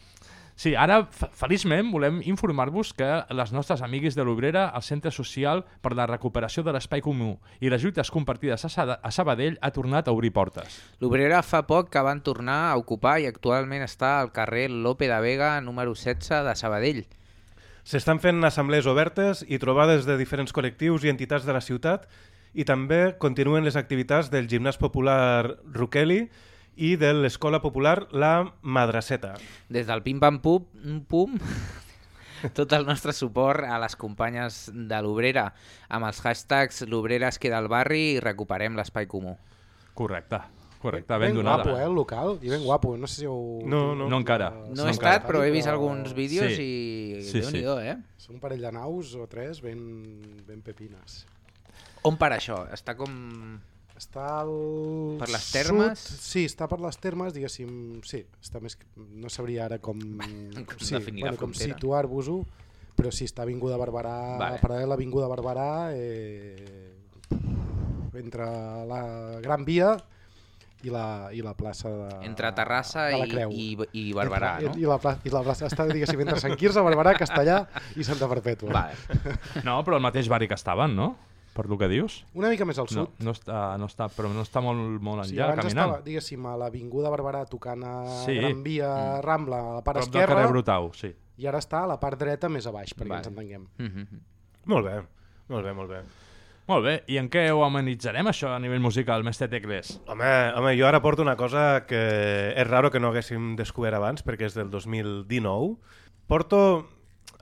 Sí, ara, fe- feliçment, volem informar-vos que les nostres amigues de l'Obrera, el Centre Social per la Recuperació de l'Espai Comú i les lluites compartides a Sa- a Sabadell ha tornat a obrir portes. L'Obrera fa poc que van tornar a ocupar i actualment està al carrer Lope de Vega, número 16 de Sabadell. S'estan fent assemblees obertes i trobades de diferents col·lectius i entitats de la ciutat i també continuen les activitats del Gimnàs Popular Roqueli i de l'Escola Popular La Madraceta. Des del Pim Pam Pum, pum tot el nostre suport a les companyes de l'Obrera amb els hashtags l'Obrera es queda al barri i recuperem l'espai comú. Correcte, correcte, ben, ben donada. guapo, eh, el local. I ben guapo. No sé si heu... No, no. No encara. No, No he encara. estat, però he vist alguns vídeos Sí. i Sí, sí. déu-n'hi-do, eh? Són un parell de naus o tres ben, ben pepines. On per això? Està com... Està al... Per les termes? Sud, sí, està per les termes, diguéssim, sí, està més... No sabria ara com... Com sí, bueno, com situar-vos-ho, però sí, està Avinguda Barberà, Vale. paral·lel a Avinguda Barberà, eh, entre la Gran Via i la, i la plaça de, Entre Terrassa de la i, Creu. i, i Barberà, entre, no? I la, pla, I la plaça està, diguéssim, entre Sant Quirze, Barberà, Castellà i Santa Perpètua. Vale. No, però al mateix barri que estaven, no? Per lo que dius? Una mica més al No, sud. no està, no està, però no està molt, molt Sí, enllà, abans caminant. estava, diguéssim, a l'Avinguda Barberà tocant a Sí. Gran Via, Mm. Rambla, a la part Prop del esquerra, carrer Brutau, sí. i ara està a la part dreta més a baix, perquè Vale. ens entenguem. Mm -hmm. Molt bé, molt bé, molt bé. Molt bé, i en què ho amenitzarem això a nivell musical, mestre Tecles? Home, home, jo ara porto una cosa que és raro que no haguéssim descobert abans, perquè és del 2019. Porto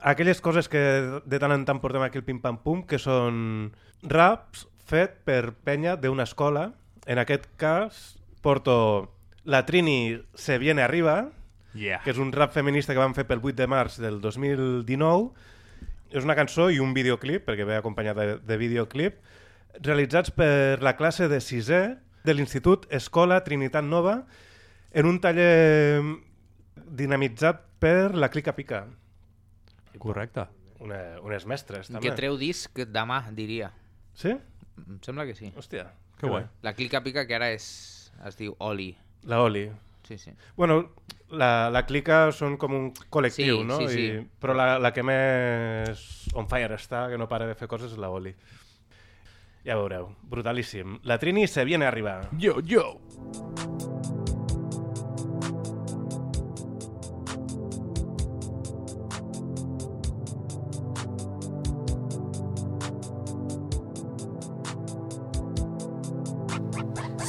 aquelles coses que de tant en tant portem aquí el Pim Pam Pum, que són raps fet per penya d'una escola. En aquest cas porto La Trini se viene arriba, Yeah. que és un rap feminista que van fer pel 8 de març del 2019. És una cançó i un videoclip, perquè ve acompanyat de, de videoclip, realitzats per la classe de sisè de l'Institut Escola Trinitat Nova en un taller dinamitzat per la Clica Pica, Correcte. una, unes mestres, també. Que treu disc demà, diria. Sí? Em sembla que sí. Hòstia. Que guai. La clica pica que ara és, es diu Oli. La Oli. Sí, sí. Bueno, la, la clica són com un col·lectiu, Sí, no? sí, sí. I, però la, la que més on fire està, que no para de fer coses, és la Oli. Ja veureu, brutalíssim. La Trini se viene a arribar. Yo, yo.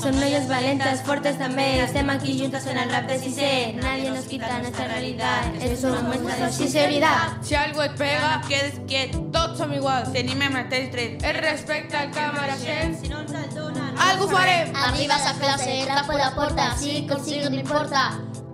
Son noies valentes, fuertes també, estem aquí juntes en el rap de sisè. Nadie nos quita nuestra realidad, es una muestra de sinceridad. Si algo et pega, quedes quiet, tots som iguals. Tenim el mateix dret. El respecte al que mereixem. Si no ens el donen, algú farem. Arribes a clase, rap a la porta, sigui com sigui, no importa.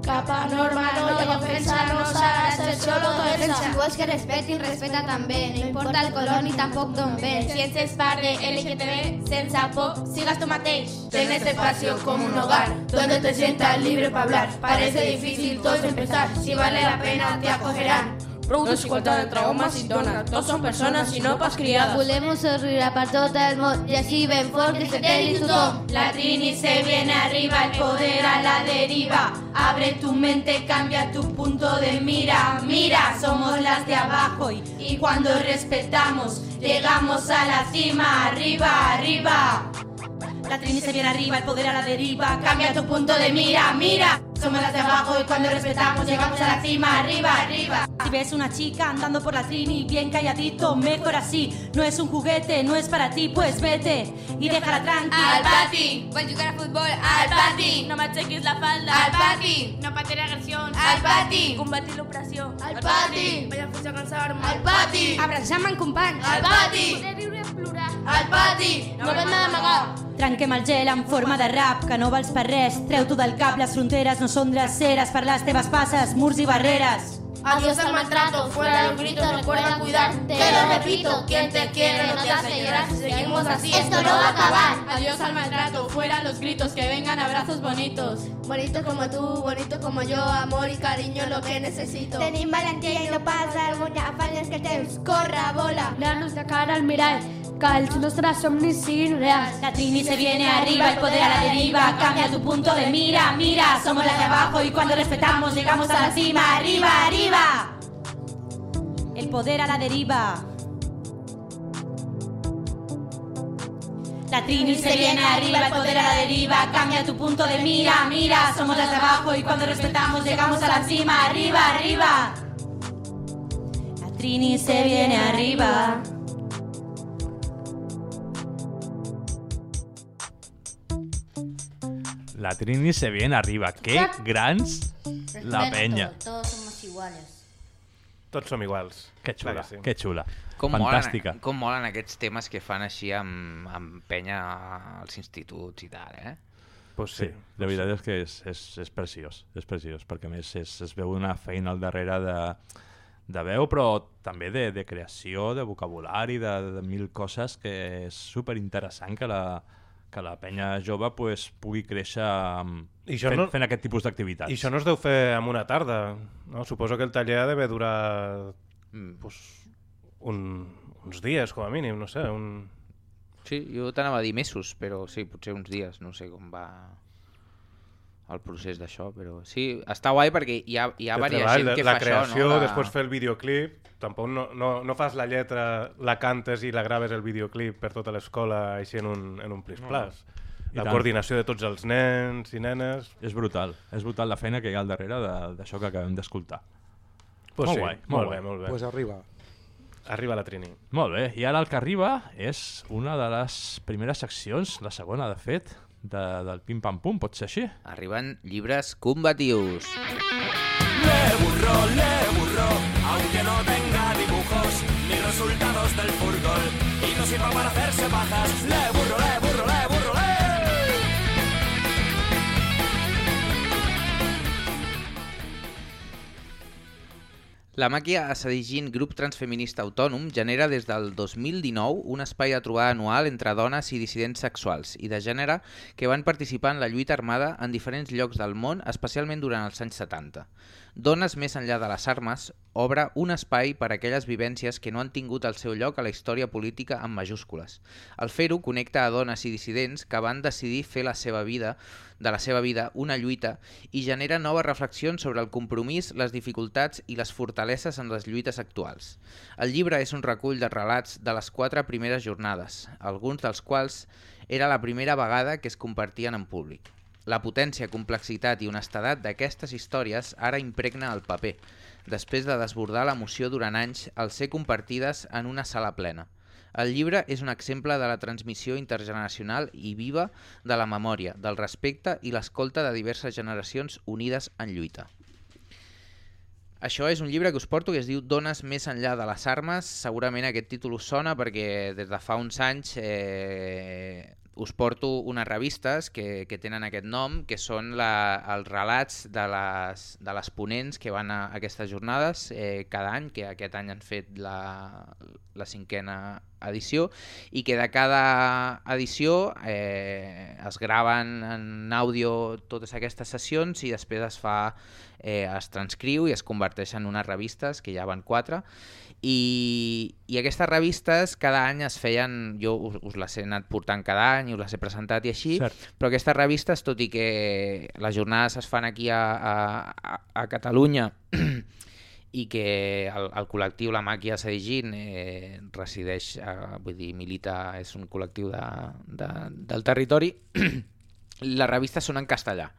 Cap a norma, no ha ofensa, no s'ha de ser solo defensa. Si vols que respetin, respeta també, no importa el color ni tampoc d'on vens. Si ets és part de LGTB, sense por, sigas tu mateix. Ten este espacio como un hogar, donde te sientas libre para hablar. Parece difícil todo empezar, si vale la pena te acogerán. Prou desigualtat entre homes i dones, tots són persones i no pas criades. Volem un somriure per tot el món i així ben fort que se quedi tothom. La Trini se viene arriba, el poder a la deriva. Abre tu mente, cambia tu punto de mira. Mira, somos las de abajo y, y cuando respetamos, llegamos a la cima. Arriba, arriba. La Trini se viene arriba, el poder a la deriva. Cambia tu punto de mira, mira. Somos las de abajo y cuando respetamos, llegamos a la cima. Arriba, arriba. Si ves una chica andando por la Trini bien calladito, mejor así. No es un juguete, no es para ti, pues vete y déjala tranquila. Al pati, voy a jugar a fútbol. Al pati, no m'aixequis la falda. Al pati, no patir agresión. Al pati, combatir l'opressió. Al pati, vaig a fer cansar-me. Al pati, Abraçam en companys. al pati, Poder al pati, no vam d'amagar. Trenquem el gel en forma de rap, que no vals per res. Treu-t'ho del cap, les fronteres no són dreceres per les teves passes, murs i barreres. Adiós al maltrato, fuera los gritos, recuerda cuidarte. Te lo repito, quien te quiere no te hace llorar si seguimos así. Esto no va a acabar. Adiós al maltrato, fuera los gritos, que vengan abrazos bonitos. Bonito como tú, bonito como yo, amor y cariño lo que necesito. Tenim valentia i no pas vergonya, falles que el temps corre, bola. Mirarnos de cara al nostres somnis siguin reals. La Trini se viene arriba, el poder a la deriva. Cambia tu punto de mira, mira. Somos las de abajo y cuando respetamos llegamos a la cima. Arriba, arriba. El poder a la deriva. La Trini se viene arriba, el poder a la deriva. Cambia tu punto de mira, mira. Somos las de abajo y cuando respetamos llegamos a la cima. Arriba, arriba. La Trini se viene arriba. La Trini se viene arriba. Qué grans la. Todos iguales. Tots som iguals. Que xula, que sí. que xula. Com Fantàstica. Molen, com molen aquests temes que fan així amb, amb penya als instituts i tal, eh? Pues Sí, sí. la veritat és que és, és, és preciós, és preciós, perquè a més és, es veu una feina al darrere de, de veu, però també de, de creació, de vocabulari, de, de mil coses que és super interessant que la, que la penya jove pues, pugui créixer amb, I això fent, no- fent aquest tipus d'activitats. I això no es deu fer en una tarda. No? Suposo que el taller ha d'haver durat Mm. pues, un, uns dies, com a mínim, no sé. Un... Sí, jo t'anava a dir mesos, però sí, potser uns dies, no sé com va el procés d'això, però sí, està guai perquè hi ha, hi ha de varia treball, gent que la fa creació, això, no? després fer el videoclip, tampoc no, no, no fas la lletra, la cantes i la graves el videoclip per tota l'escola així en un, en un plis-plas. I La tant. coordinació de tots els nens i nenes... És brutal, és brutal la feina que hi ha al darrere de- d'això que acabem d'escoltar. Pues molt sí, guai, molt bé, molt bé. Pues arriba. Arriba la Trini. Molt bé, i ara el que arriba és una de les primeres seccions, la segona, de fet, de, del Pim Pam Pum, pot ser així? Arriben llibres combatius. Le burro, le burro, aunque no tenga dibujos ni resultados del fútbol y no sirva para hacerse bajas. Le burro, le burro, le burro, La màquia Assadigin, grup transfeminista autònom, genera des del 2019 un espai de trobada anual entre dones i dissidents sexuals i de gènere que van participar en la lluita armada en diferents llocs del món, especialment durant els anys 70. Dones més enllà de les armes obre un espai per a aquelles vivències que no han tingut el seu lloc a la història política en majúscules. Al fer-ho, connecta a dones i dissidents que van decidir fer la seva vida de la seva vida una lluita i genera noves reflexions sobre el compromís, les dificultats i les fortaleses en les lluites actuals. El llibre és un recull de relats de les quatre primeres jornades, alguns dels quals era la primera vegada que es compartien en públic. La potència, complexitat i honestedat d'aquestes històries ara impregna el paper, després de desbordar l'emoció durant anys al ser compartides en una sala plena. El llibre és un exemple de la transmissió intergeneracional i viva de la memòria, del respecte i l'escolta de diverses generacions unides en lluita. Això és un llibre que us porto que es diu Dones més enllà de les armes. Segurament aquest títol us sona perquè des de fa uns anys eh, us porto unes revistes que, que tenen aquest nom, que són la, els relats de les, de les ponents que van a aquestes jornades eh, cada any, que aquest any han fet la, la cinquena edició, i que de cada edició eh, es graven en àudio totes aquestes sessions i després es fa eh, es transcriu i es converteix en unes revistes, que ja van quatre, i, i aquestes revistes cada any es feien, jo us, us les he anat portant cada any, us les he presentat i així, Cert. però aquestes revistes, tot i que les jornades es fan aquí a, a, a Catalunya i que el, el col·lectiu La Màquia Sedigin eh, resideix, eh, vull dir, milita, és un col·lectiu de, de, del territori, les revistes són en castellà.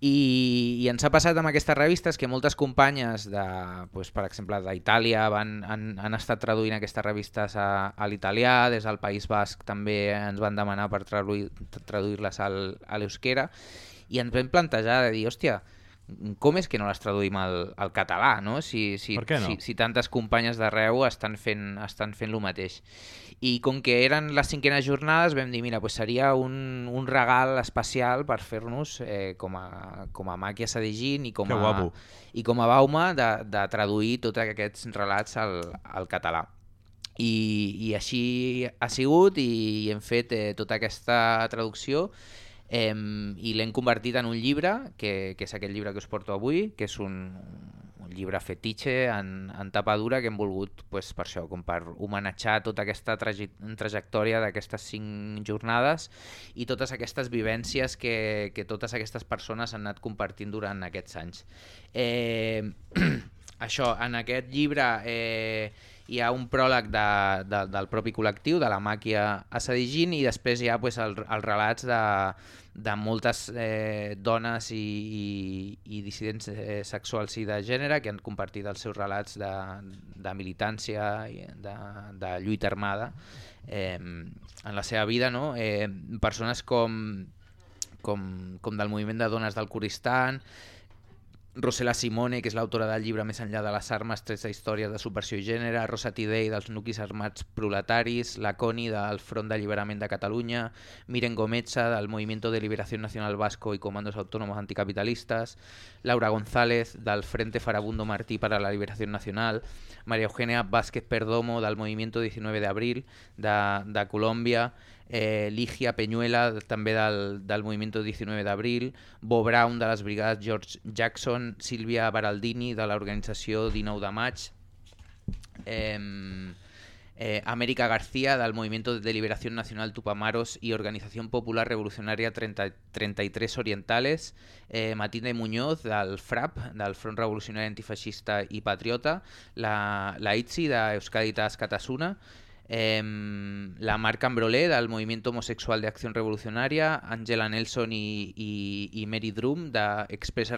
I, I ens ha passat amb aquestes revistes que moltes companyes, de, doncs, per exemple, d'Itàlia han, han, estat traduint aquestes revistes a, a l'italià, des del País Basc també ens van demanar per traduir- traduir-les al, a l'euskera, i ens vam plantejar de dir, hòstia, com és que no les traduïm al, al català, no? Si, si, Per què no? si, si tantes companyes d'arreu estan fent, estan fent el mateix. I com que eren les cinquenes jornades vam dir, mira, pues seria un, un regal especial per fer-nos eh, com, a, com a màquia Sadigin i com a, i com a Bauma de, de traduir tots aquests relats al, al català. I, I així ha sigut i hem fet eh, tota aquesta traducció eh, i l'hem convertit en un llibre, que, que és aquest llibre que us porto avui, que és un, un llibre fetitxe en, en tapa dura que hem volgut pues, per això, com per homenatjar tota aquesta tragi trajectòria d'aquestes cinc jornades i totes aquestes vivències que, que totes aquestes persones han anat compartint durant aquests anys. Eh, això, en aquest llibre eh, hi ha un pròleg de, de, del propi col·lectiu, de la màquia Assadigin, i després hi ha pues, el, els relats de, de moltes eh, dones i, i, i dissidents eh, sexuals i de gènere que han compartit els seus relats de, de militància i de, de lluita armada eh, en la seva vida. No? Eh, persones com, com, com del moviment de dones del Kurdistan, Rosela Simone, que és l'autora del llibre Més enllà de les armes, 13 històries de subversió i gènere, Rosa Tidei dels nuclis armats proletaris, la Coni del Front d'Alliberament de Catalunya, Miren Gometza del Movimiento de Liberación Nacional Vasco y Comandos Autónomos Anticapitalistas, Laura González del Frente Farabundo Martí para la Liberación Nacional, María Eugenia Vázquez Perdomo del Movimiento 19 de Abril de, de eh, Ligia Peñuela, també del, del Movimiento 19 d'Abril, Bo Brown de les Brigades George Jackson, Sílvia Baraldini de l'organització 19 de maig, eh, América García del Movimiento de Liberación Nacional Tupamaros y Organización Popular Revolucionaria 30 33 Orientales, eh, Matilde Muñoz del FRAP, del Front Revolucionari Antifeixista i Patriota, la, la ITSI d'Euskadi Tas Catasuna, eh, la Marc Ambrolé del Movimiento Homosexual de Acción Revolucionaria, Angela Nelson i, i, i Mary Drum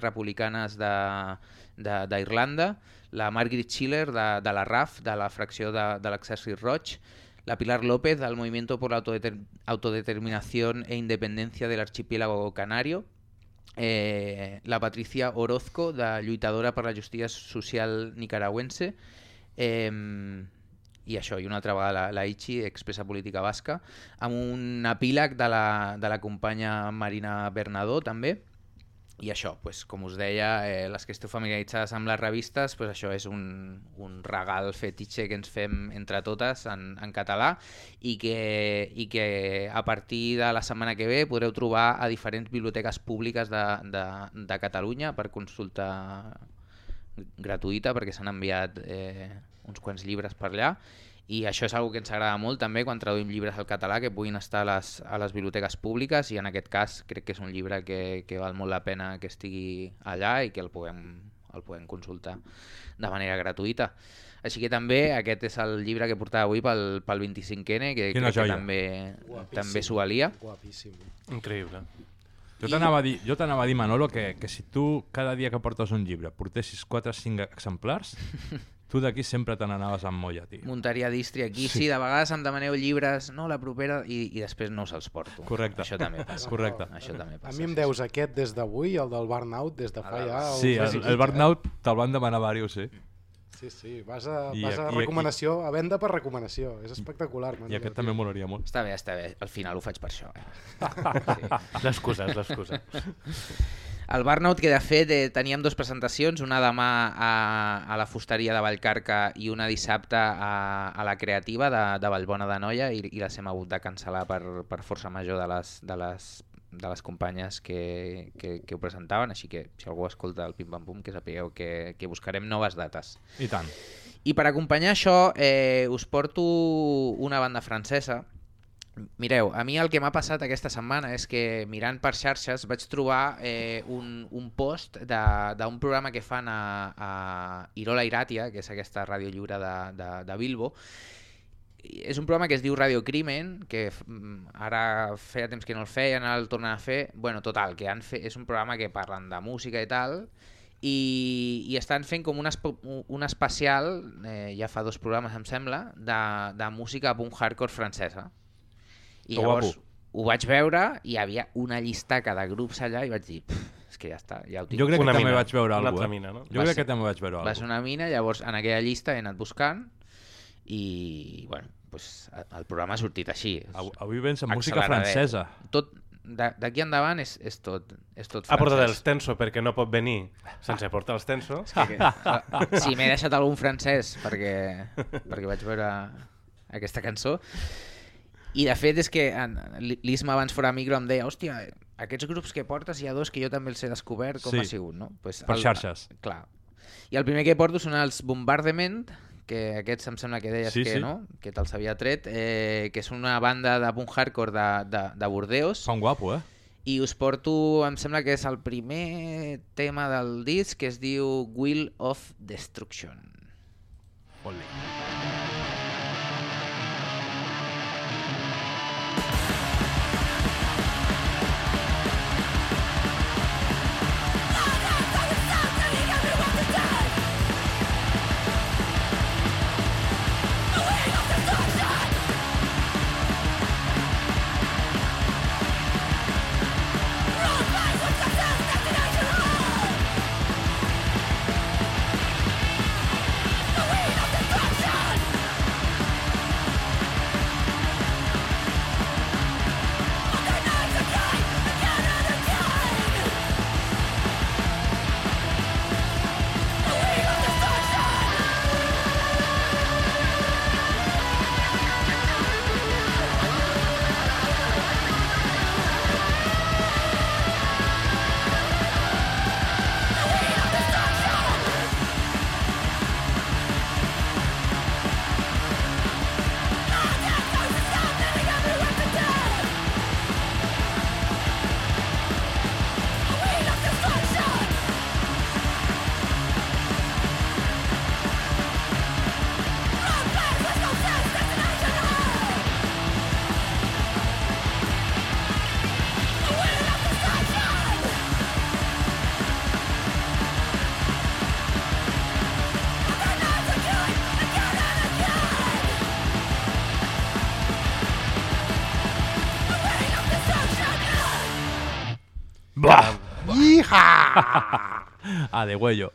Republicanes de- de- d'Irlanda, la Margaret Schiller de, de la RAF, de la fracció de, de l'Exèrcit Roig, la Pilar López del Movimiento por la Autodeter- Autodeterminación e Independencia del Archipiélago Canario, eh, la Patricia Orozco, de lluitadora per la justícia social nicaragüense, eh, i això, i una altra vegada la, la Ichi, expressa política basca, amb un epíleg de la, de la companya Marina Bernadó, també, i això, pues, com us deia, eh, les que esteu familiaritzades amb les revistes, pues, això és un, un regal fetitxe que ens fem entre totes en, en català i que, i que a partir de la setmana que ve podreu trobar a diferents biblioteques públiques de, de, de Catalunya per consulta gratuïta perquè s'han enviat eh, uns quants llibres per allà i això és una que ens agrada molt també quan traduïm llibres al català que puguin estar a les, a les biblioteques públiques i en aquest cas crec que és un llibre que, que val molt la pena que estigui allà i que el puguem, el puguem consultar de manera gratuïta. Així que també aquest és el llibre que portava avui pel, pel 25N, que Quina crec que també, Guapíssim. també s'ho valia. Guapíssim. Increïble. Jo t'anava a dir, jo t'anava a dir, Manolo, que, que si tu cada dia que portes un llibre portessis 4 o 5 exemplars, tu d'aquí sempre te n'anaves amb molla, tio. Muntaria distri aquí. Sí. Sí. de vegades em demaneu llibres, no, la propera, i, i després no us els porto. Correcte. Això també passa. Correcte. Això també A passa. mi em deus aquest des d'avui, el del Burnout, des de fa ja... Sí, el, el Burnout te'l van demanar diversos, sí. Eh? Sí, sí, vas a, I vas a i- recomanació, a venda per recomanació. És espectacular, I aquest també molaria molt. Està bé, està bé. Al final ho faig per això. Eh? L'excusa, és l'excusa. El Burnout, que de fet eh, teníem dues presentacions, una demà a, a la fusteria de Vallcarca i una dissabte a, a la creativa de, de Vallbona de Noia i, i les hem hagut de cancel·lar per, per força major de les, de les, de les companyes que, que, que ho presentaven, així que si algú escolta el Pim Pam Pum que sapigueu que, que buscarem noves dates. I tant. I per acompanyar això eh, us porto una banda francesa. Mireu, a mi el que m'ha passat aquesta setmana és que mirant per xarxes vaig trobar eh, un, un post d'un programa que fan a, a Irola Iratia, que és aquesta ràdio lliure de, de, de Bilbo, és un programa que es diu Radio Crimen, que mm, ara feia temps que no el feien, ara el tornen a fer. Bueno, total, que han fe... és un programa que parlen de música i tal, i, i estan fent com un, espo, un especial, eh, ja fa dos programes em sembla, de, de música punk hardcore francesa. I Que llavors guapo. ho vaig veure i hi havia una llistaca de grups allà i vaig dir, "Pff, és que ja està, ja ho tinc. Jo crec Una que també mina, vaig veure una alguna cosa. mina, no? Jo Va crec ser- que també vaig veure Va alguna ser una mina, llavors en aquella llista he anat buscant i, bueno, pues, el programa ha sortit així. Avui, avui vens amb música Acceleradet. francesa. Tot, de- d'aquí endavant és, és tot, és tot Ha portat francès. els tenso perquè no pot venir sense portar els tenso. Que, clar, si m'he deixat algun francès perquè, perquè vaig veure aquesta cançó i de fet és que l'Isma abans fora micro em deia hòstia, aquests grups que portes hi ha dos que jo també els he descobert com Sí, ha sigut no? pues per xarxes. clar. i el primer que porto són els Bombardement que aquests em sembla que deies Sí, que sí. no que te'ls havia tret eh, que és una banda de punk hardcore de, de, de Bordeus Són guapo, eh? i us porto, em sembla que és el primer tema del disc que es diu Will of Destruction. Ole. A de huello.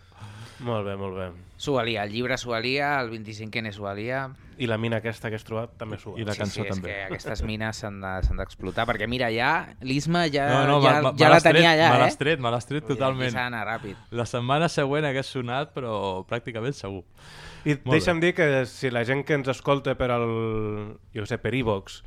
Molt bé, molt bé. Sualia, el llibre Sualia, el 25è Sualia... I la mina aquesta que has trobat també s'ho I la sí, cançó sí, també. És que aquestes mines s'han de- d'explotar, perquè mira, ja l'Isma ja, no, no, ja, me- me- ja la tenia allà, Me eh? l'has tret, me l'has tret totalment. s'ha d'anar ràpid. La setmana següent hagués sonat, però pràcticament segur. I Molt deixa'm dir que si la gent que ens escolta per el, jo sé, per iVox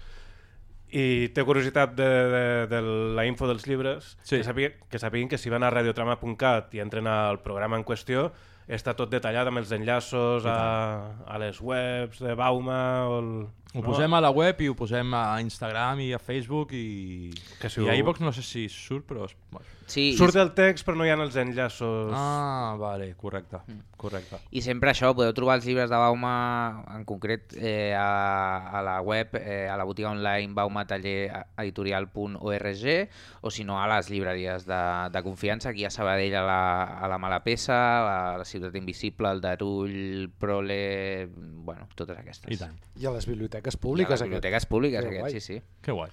i té curiositat de, de, de la info dels llibres, Sí. que, sàpiga, que sàpiguen que si van a radiotrama.cat i entren al programa en qüestió, està tot detallat amb els enllaços a, a les webs de Bauma o el, Ho posem a la web i ho posem a Instagram i a Facebook i, Que si i a ho- iVox no sé si surt, però... Bueno. Sí, Surt el text però no hi ha els enllaços. Ah, vale, correcte, correcte. I sempre això, podeu trobar els llibres de Bauma, en concret eh, a, a la web, eh, a la botiga online baumatallereditorial.org o si no a les llibreries de, de confiança, aquí a Sabadell a la, a la Malapesa, a la Ciutat Invisible, el Darull, Prole, bueno, totes aquestes. I tant. I a les biblioteques I a públiques. les biblioteques públiques, Que aquest, guai. sí, sí. Que guai.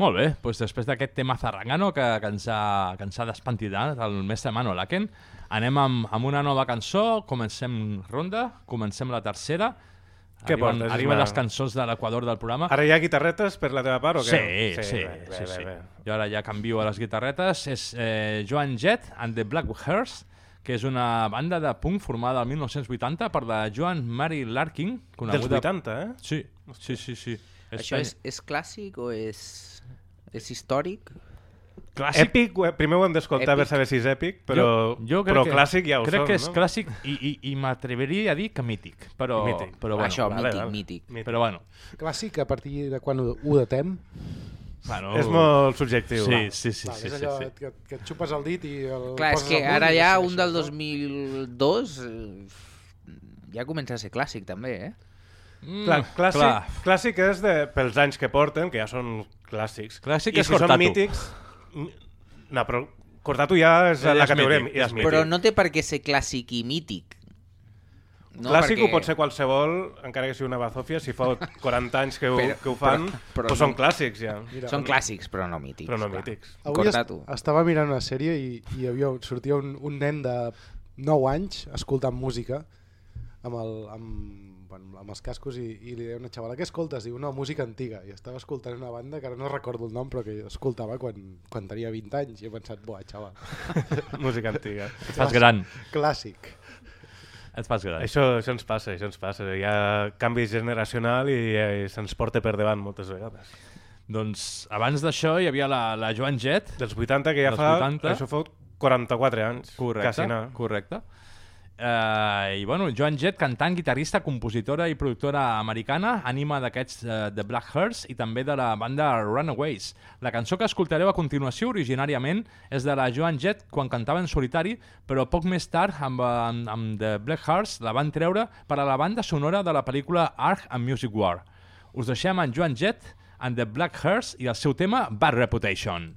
Molt bé, doncs després d'aquest tema zarrangano que, que ens ha, que ens ha despentinat el mestre Mano Laken, anem amb, amb una nova cançó, comencem ronda, comencem la tercera, Què arriben, portes, arriben les cançons de l'Equador del programa. Ara hi ha guitarretes per la teva part o Sí, què? sí, sí, bé, bé, sí, bé, sí. bé. Jo ara ja canvio a les guitarretes. És eh, Joan Jett and the Black Hearts, que és una banda de punk formada el 1980 per la Joan Mary Larkin. Dels 80, eh? Sí, sí, sí. sí. Això és, és clàssic o és, és històric? Clàssic. Èpic, ho he- primer ho hem d'escoltar per saber si és èpic, però, jo, jo crec però que, clàssic ja ho crec són, que és no? clàssic i, i, i m'atreviria a dir que mític. Però, Mític. però bueno, Això, vale, mític, vale. mític. Mític. Però bueno, Clàssic, a partir de quan ho, ho datem. bueno És molt subjectiu. Sí, sí, sí. Val, sí, és sí, allò sí. Que, que et xupes el dit i el Clar, és que ara ja un del no? 2002 eh, ja comença a ser clàssic també, eh? Mm, Clar, clàssic, clar. clàssic és de, pels anys que porten, que ja són clàssics. Clàssic I és si són mítics... No, però Cortatu ja és la categoria... mític, ja és mític. Però no té per què ser clàssic i mític. No, Clàssic perquè- ho pot ser qualsevol, encara que sigui una bazofia, si fa 40 anys que ho, Però- que ho fan, però- però doncs no. són clàssics ja. Mira, Són clàssics, però no mítics. Però no clar. mítics. Avui es, Cortatu. estava mirant una sèrie i, i havia, sortia un, un nen de 9 anys escoltant música amb, el, amb, bueno, amb els cascos i, i li deia una xavala, què escoltes? Diu, no, música antiga. I estava escoltant una banda que ara no recordo el nom però que escoltava quan, quan tenia 20 anys i he pensat, buah, xaval. Música antiga. Et fas gran. Clàssic. Et fas gran. Això, això ens passa, això ens passa. Hi ha canvi generacional i, i se'ns porta per davant moltes vegades. Doncs abans d'això hi havia la, la Joan Jett. Dels 80, que ja Dels fa... 80. Això fot 44 anys. Correcte, Quasi no. correcte. Uh, I bueno, Joan Jett, cantant, guitarrista, compositora i productora americana, ànima d'aquests uh, The Black Hearts i també de la banda Runaways. La cançó que escoltareu a continuació originàriament és de la Joan Jett quan cantava en solitari, però poc més tard amb, amb, amb The Black Hearts la van treure per a la banda sonora de la pel·lícula Art and Music War. Us deixem en Joan Jett and The Black Hearts i el seu tema Bad Reputation.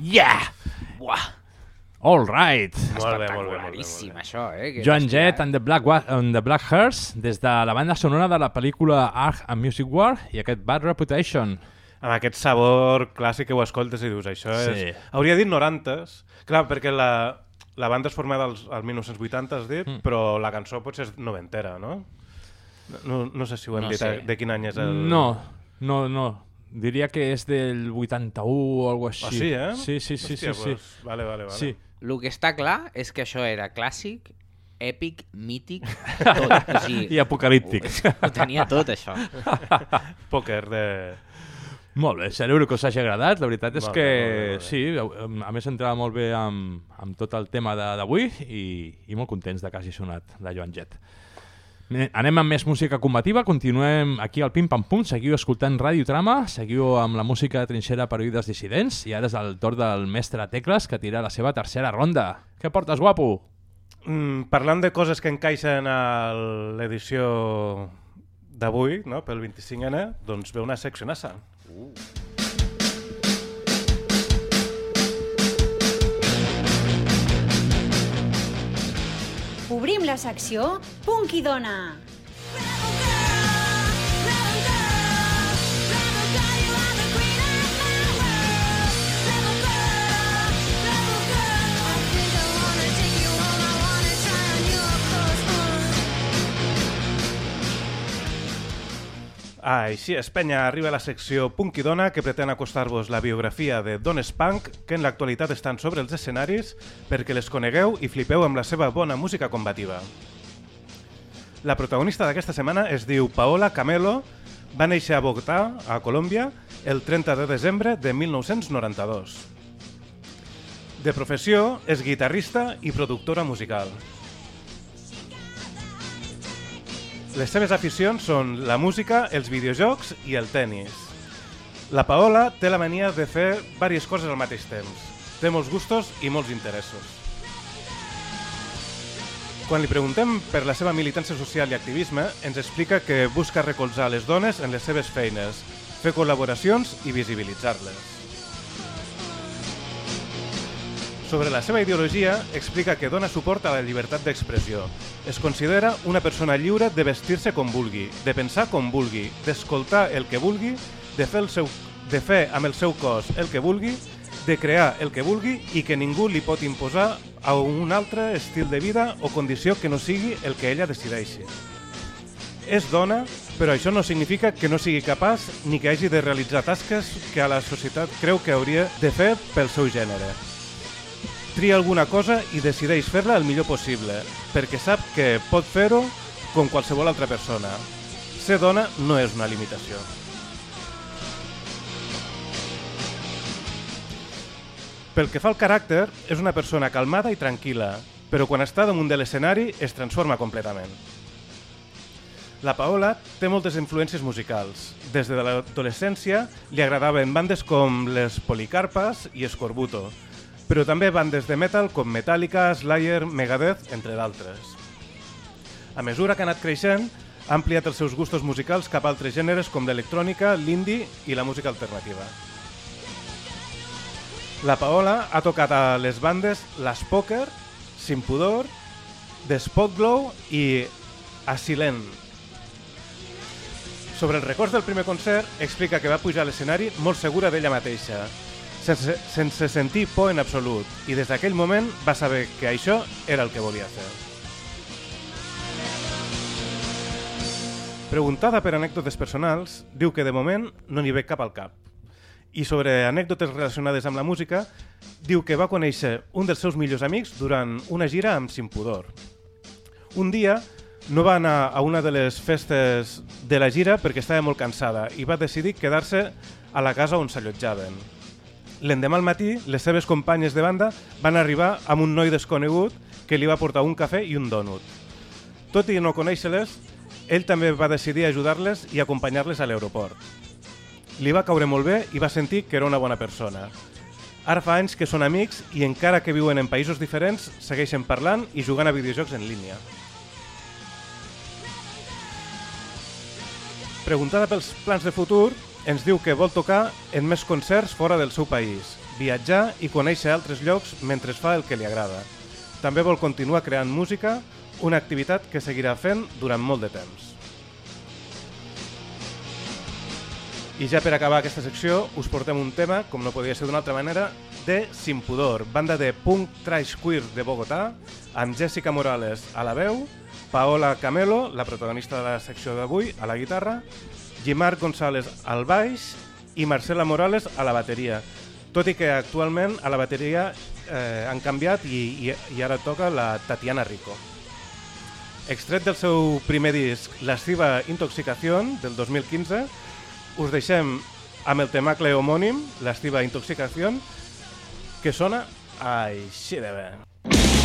Yeah! Buah! All right. Molt bé, molt bé, molt bé, molt bé. Això, eh? Que Joan Jett and the Black, and the Black Hearts des de la banda sonora de la pel·lícula Art and Music War i aquest Bad Reputation. Amb aquest sabor clàssic que ho escoltes i dius, això és... Sí. Hauria dit 90s, clar, perquè la, la banda és formada als, al 1980, has dit, mm. però la cançó potser és noventera, no? No, no sé si ho hem No dit, sé. eh, de quin any és el... No, no, no. Diria que és del 81 o alguna cosa Ah, així. sí, eh? Sí, sí, sí, Hòstia, sí, sí. pues, vale, vale, vale. Sí. El que està clar és que això era clàssic, èpic, mític, tot. O sigui, I apocalíptic. Ho tenia tot, això. Pòquer de... Molt bé, celebro que us hagi agradat. La veritat és Molt que bé, molt bé, molt bé. sí, a més entrava molt bé amb, amb tot el tema de- d'avui i, i molt contents de que hagi sonat de Joan Jett. Bé, Anem amb més música combativa, continuem aquí al Pim Pam Pum, seguiu escoltant Ràdio Trama, seguiu amb la música de trinxera per oïdes dissidents i ara és el torn del mestre Tecles que tira la seva tercera ronda. Què portes, guapo? Mm, parlant de coses que encaixen a l'edició d'avui, no? pel 25N, doncs ve una seccionassa. Uh. Obrim la secció Punk i Dona. Així és, penya, arriba la secció Punk i Dona que pretén acostar-vos la biografia de dones punk que en l'actualitat estan sobre els escenaris perquè les conegueu i flipeu amb la seva bona música combativa. La protagonista d'aquesta setmana es diu Paola Camelo, va néixer a Bogotà, a Colòmbia, el 30 de desembre de 1992. De professió, és guitarrista i productora musical. Les seves aficions són la música, els videojocs i el tennis. La Paola té la mania de fer diverses coses al mateix temps. Té molts gustos i molts interessos. Quan li preguntem per la seva militància social i activisme, ens explica que busca recolzar les dones en les seves feines, fer col·laboracions i visibilitzar-les. Sobre la seva ideologia, explica que dona suport a la llibertat d'expressió. Es considera una persona lliure de vestir-se com vulgui, de pensar com vulgui, d'escoltar el que vulgui, de fer, el seu, de fer amb el seu cos el que vulgui, de crear el que vulgui i que ningú li pot imposar a un altre estil de vida o condició que no sigui el que ella decideixi. És dona, però això no significa que no sigui capaç ni que hagi de realitzar tasques que a la societat creu que hauria de fer pel seu gènere tria alguna cosa i decideix fer-la el millor possible, perquè sap que pot fer-ho com qualsevol altra persona. Ser dona no és una limitació. Pel que fa al caràcter, és una persona calmada i tranquil·la, però quan està damunt de l'escenari es transforma completament. La Paola té moltes influències musicals. Des de l'adolescència li agradaven bandes com les Policarpas i Escorbuto, però també bandes de metal com Metallica, Slayer, Megadeth, entre d'altres. A mesura que ha anat creixent, ha ampliat els seus gustos musicals cap a altres gèneres com l'electrònica, l'indie i la música alternativa. La Paola ha tocat a les bandes Las Poker, Sin Pudor, The Spot Glow i Asilent. Sobre els records del primer concert, explica que va pujar a l'escenari molt segura d'ella mateixa, sense, sense sentir por en absolut, i des d'aquell moment va saber que això era el que volia fer. Preguntada per anècdotes personals, diu que de moment no n'hi ve cap al cap. I sobre anècdotes relacionades amb la música, diu que va conèixer un dels seus millors amics durant una gira amb Simpudor. Un dia no va anar a una de les festes de la gira perquè estava molt cansada i va decidir quedar-se a la casa on s'allotjaven. L'endemà al matí, les seves companyes de banda van arribar amb un noi desconegut que li va portar un cafè i un dònut. Tot i no conèixer-les, ell també va decidir ajudar-les i acompanyar-les a l'aeroport. Li va caure molt bé i va sentir que era una bona persona. Ara fa anys que són amics i encara que viuen en països diferents, segueixen parlant i jugant a videojocs en línia. Preguntada pels plans de futur, ens diu que vol tocar en més concerts fora del seu país. viatjar i conèixer altres llocs mentre fa el que li agrada. També vol continuar creant música, una activitat que seguirà fent durant molt de temps. I ja per acabar aquesta secció us portem un tema, com no podia ser d'una altra manera, de Sin Pudor, banda de punk trash queer de Bogotà, amb Jessica Morales a la veu, Paola Camelo, la protagonista de la secció d'avui, a la guitarra, Gimar González al baix i Marcela Morales a la bateria. Tot i que actualment a la bateria eh, han canviat i, i, i ara toca la Tatiana Rico. Extret del seu primer disc, Lasciva Intoxicación, del 2015, us deixem amb el temacle homònim, Lasciva Intoxicación, que sona així de bé.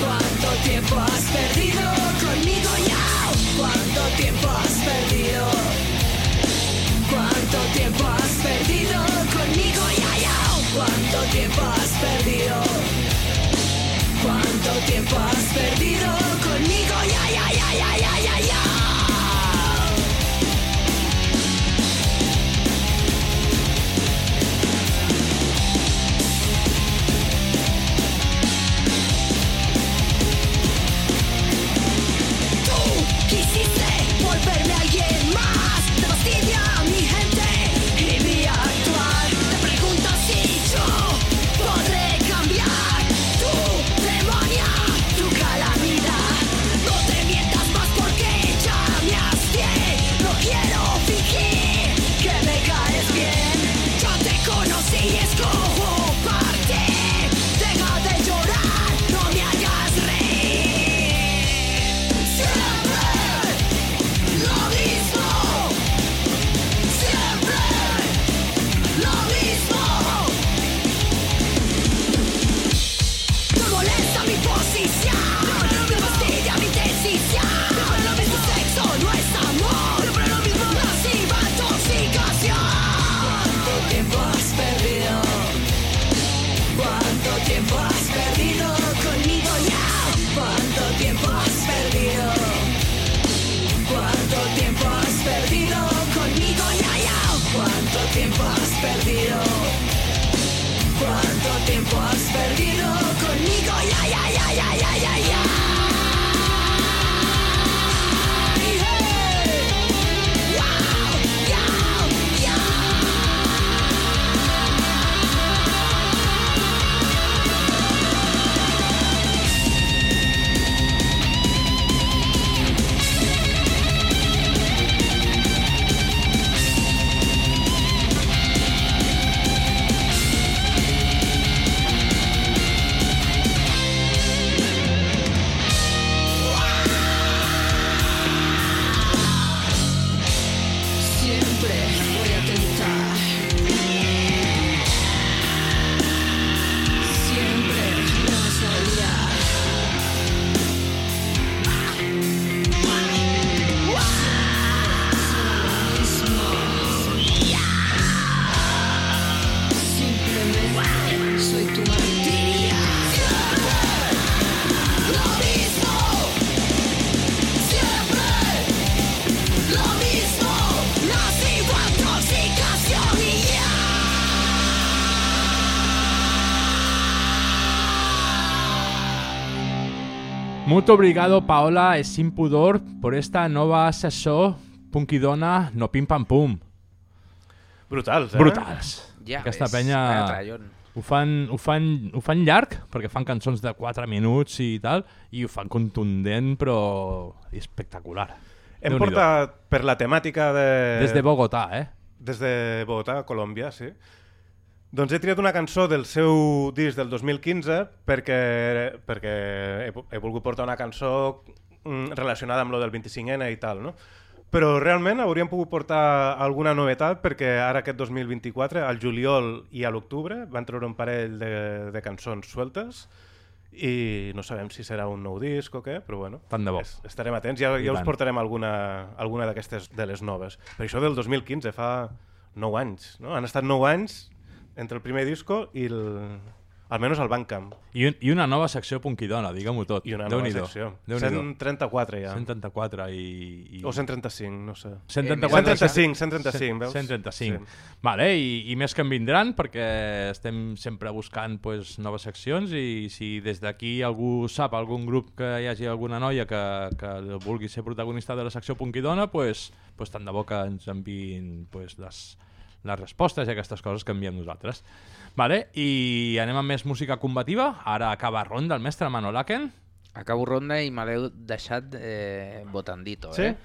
¿Cuánto tiempo has perdido Muito obrigado, Paola, es sin pudor, por esta nova sessió Punky Dona no pim pam pum. Brutals, eh? Brutals. Ja Aquesta ves, penya ho fan, ho, fan, ho fan llarg, perquè fan cançons de 4 minuts i tal, i ho fan contundent però espectacular. Hem portat per la temàtica de... Des de Bogotà, eh? Des de Bogotà, Colòmbia, sí. Doncs he triat una cançó del seu disc del 2015 perquè, perquè he, he volgut portar una cançó mm, relacionada amb lo del 25N i tal, no? Però realment hauríem pogut portar alguna novetat perquè ara aquest 2024, al juliol i a l'octubre, van treure un parell de, de cançons sueltes i no sabem si serà un nou disc o què, però bueno, Tant de bo. es- estarem atents. Ja, ja us portarem alguna, alguna d'aquestes de les noves. Per això del 2015, fa 9 anys. No? Han estat 9 anys entre el primer disco i el, almenys el Bandcamp. I, un, I una nova secció Punkidona, digue-m'ho tot. I una nova Déu-n'hi-do. secció. Déu-n'hi-do. 134 ja. 134 i... i... O 135, no sé. 134, 135, 135, veus? 135. Sí. Vale, i, i més que en vindran perquè estem sempre buscant pues, noves seccions i si des d'aquí algú sap, algun grup que hi hagi alguna noia que, que vulgui ser protagonista de la secció Punkidona, pues, pues tant de bo que ens enviïn pues, les, les respostes i aquestes coses que enviem nosaltres. Vale, i anem amb més música combativa. Ara acaba ronda el mestre Manolaken. Acabo ronda i me l'heu deixat eh, botandito, Sí? eh?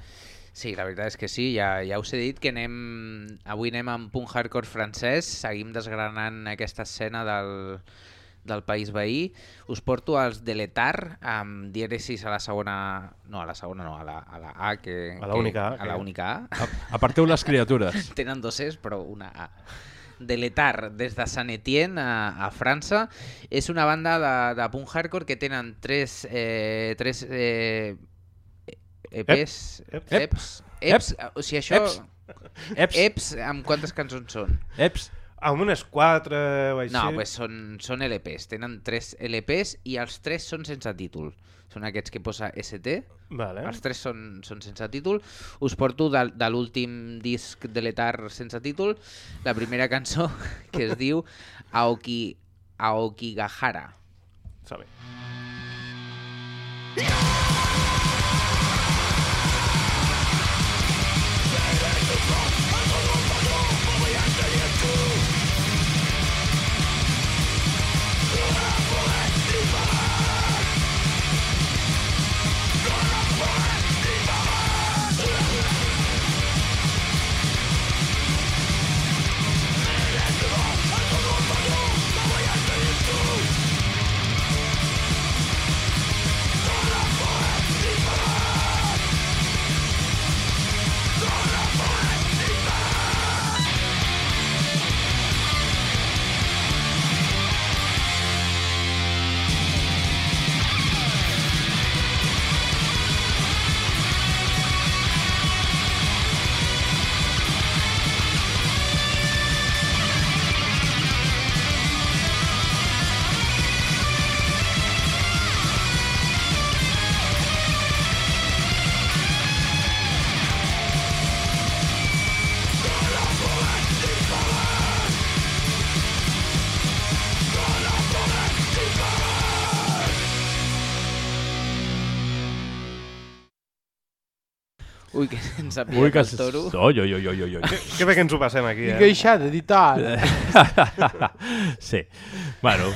Sí, la veritat és que sí, ja, ja us he dit que anem, avui anem amb punt hardcore francès, seguim desgranant aquesta escena del, del país veí. Us porto els de l'Etar amb dièresis a la segona... No, a la segona no, a la, a la A. Que, A la única A, Que, a la única A. Aparteu les criatures. Tenen dos E's, però una A. De l'Etar, des de Sant Etienne a, a França. És una banda de, de punk hardcore que tenen tres, eh, tres eh, EPs, Ep, ep. EPs, EPs, o sigui, això... Eps. EPs. EPs, amb quantes cançons són? Eps. Amb unes 4 o així. No, pues són, són LPs, tenen tres LPs i els tres són sense títol. Són aquests que posa ST, Vale. els tres són, són sense títol. Us porto de, de l'últim disc de l'Etar sense títol, la primera cançó que es diu Aoki, Aokigahara. Som-hi. Ui, que ens ha Ui, pillat que... el toro. Oi, oi, oi, oi, oi. Que, que bé que ens ho passem aquí, I eh? que això d'editar. sí. Bueno.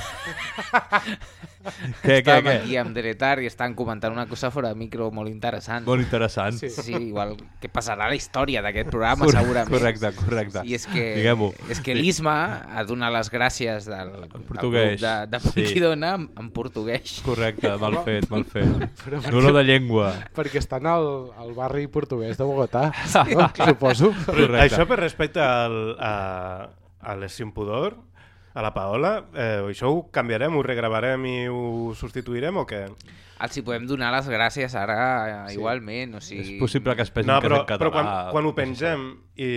què, què, Estàvem què? aquí amb Deletar i estan comentant una cosa fora de micro molt interessant. Molt interessant. Sí, sí igual que passarà la història d'aquest programa, Corre- segurament. correcte, correcte. I és que, és que l'Isma ha donat les gràcies del, del portuguès. grup de, de Sí. Punkidona en, portuguès. Correcte, mal fet, mal fet. Però què? de llengua. Perquè estan al, al barri portuguès de Bogotà, no? suposo. Però això per respecte al, a, a les Sin Pudor, a la Paola, eh, això ho canviarem, ho regravarem i ho substituirem o què? Els hi podem donar les gràcies ara eh, Sí. igualment. O sigui... És possible que es pengin No, que és però, en català. però quan, quan ho pengem i,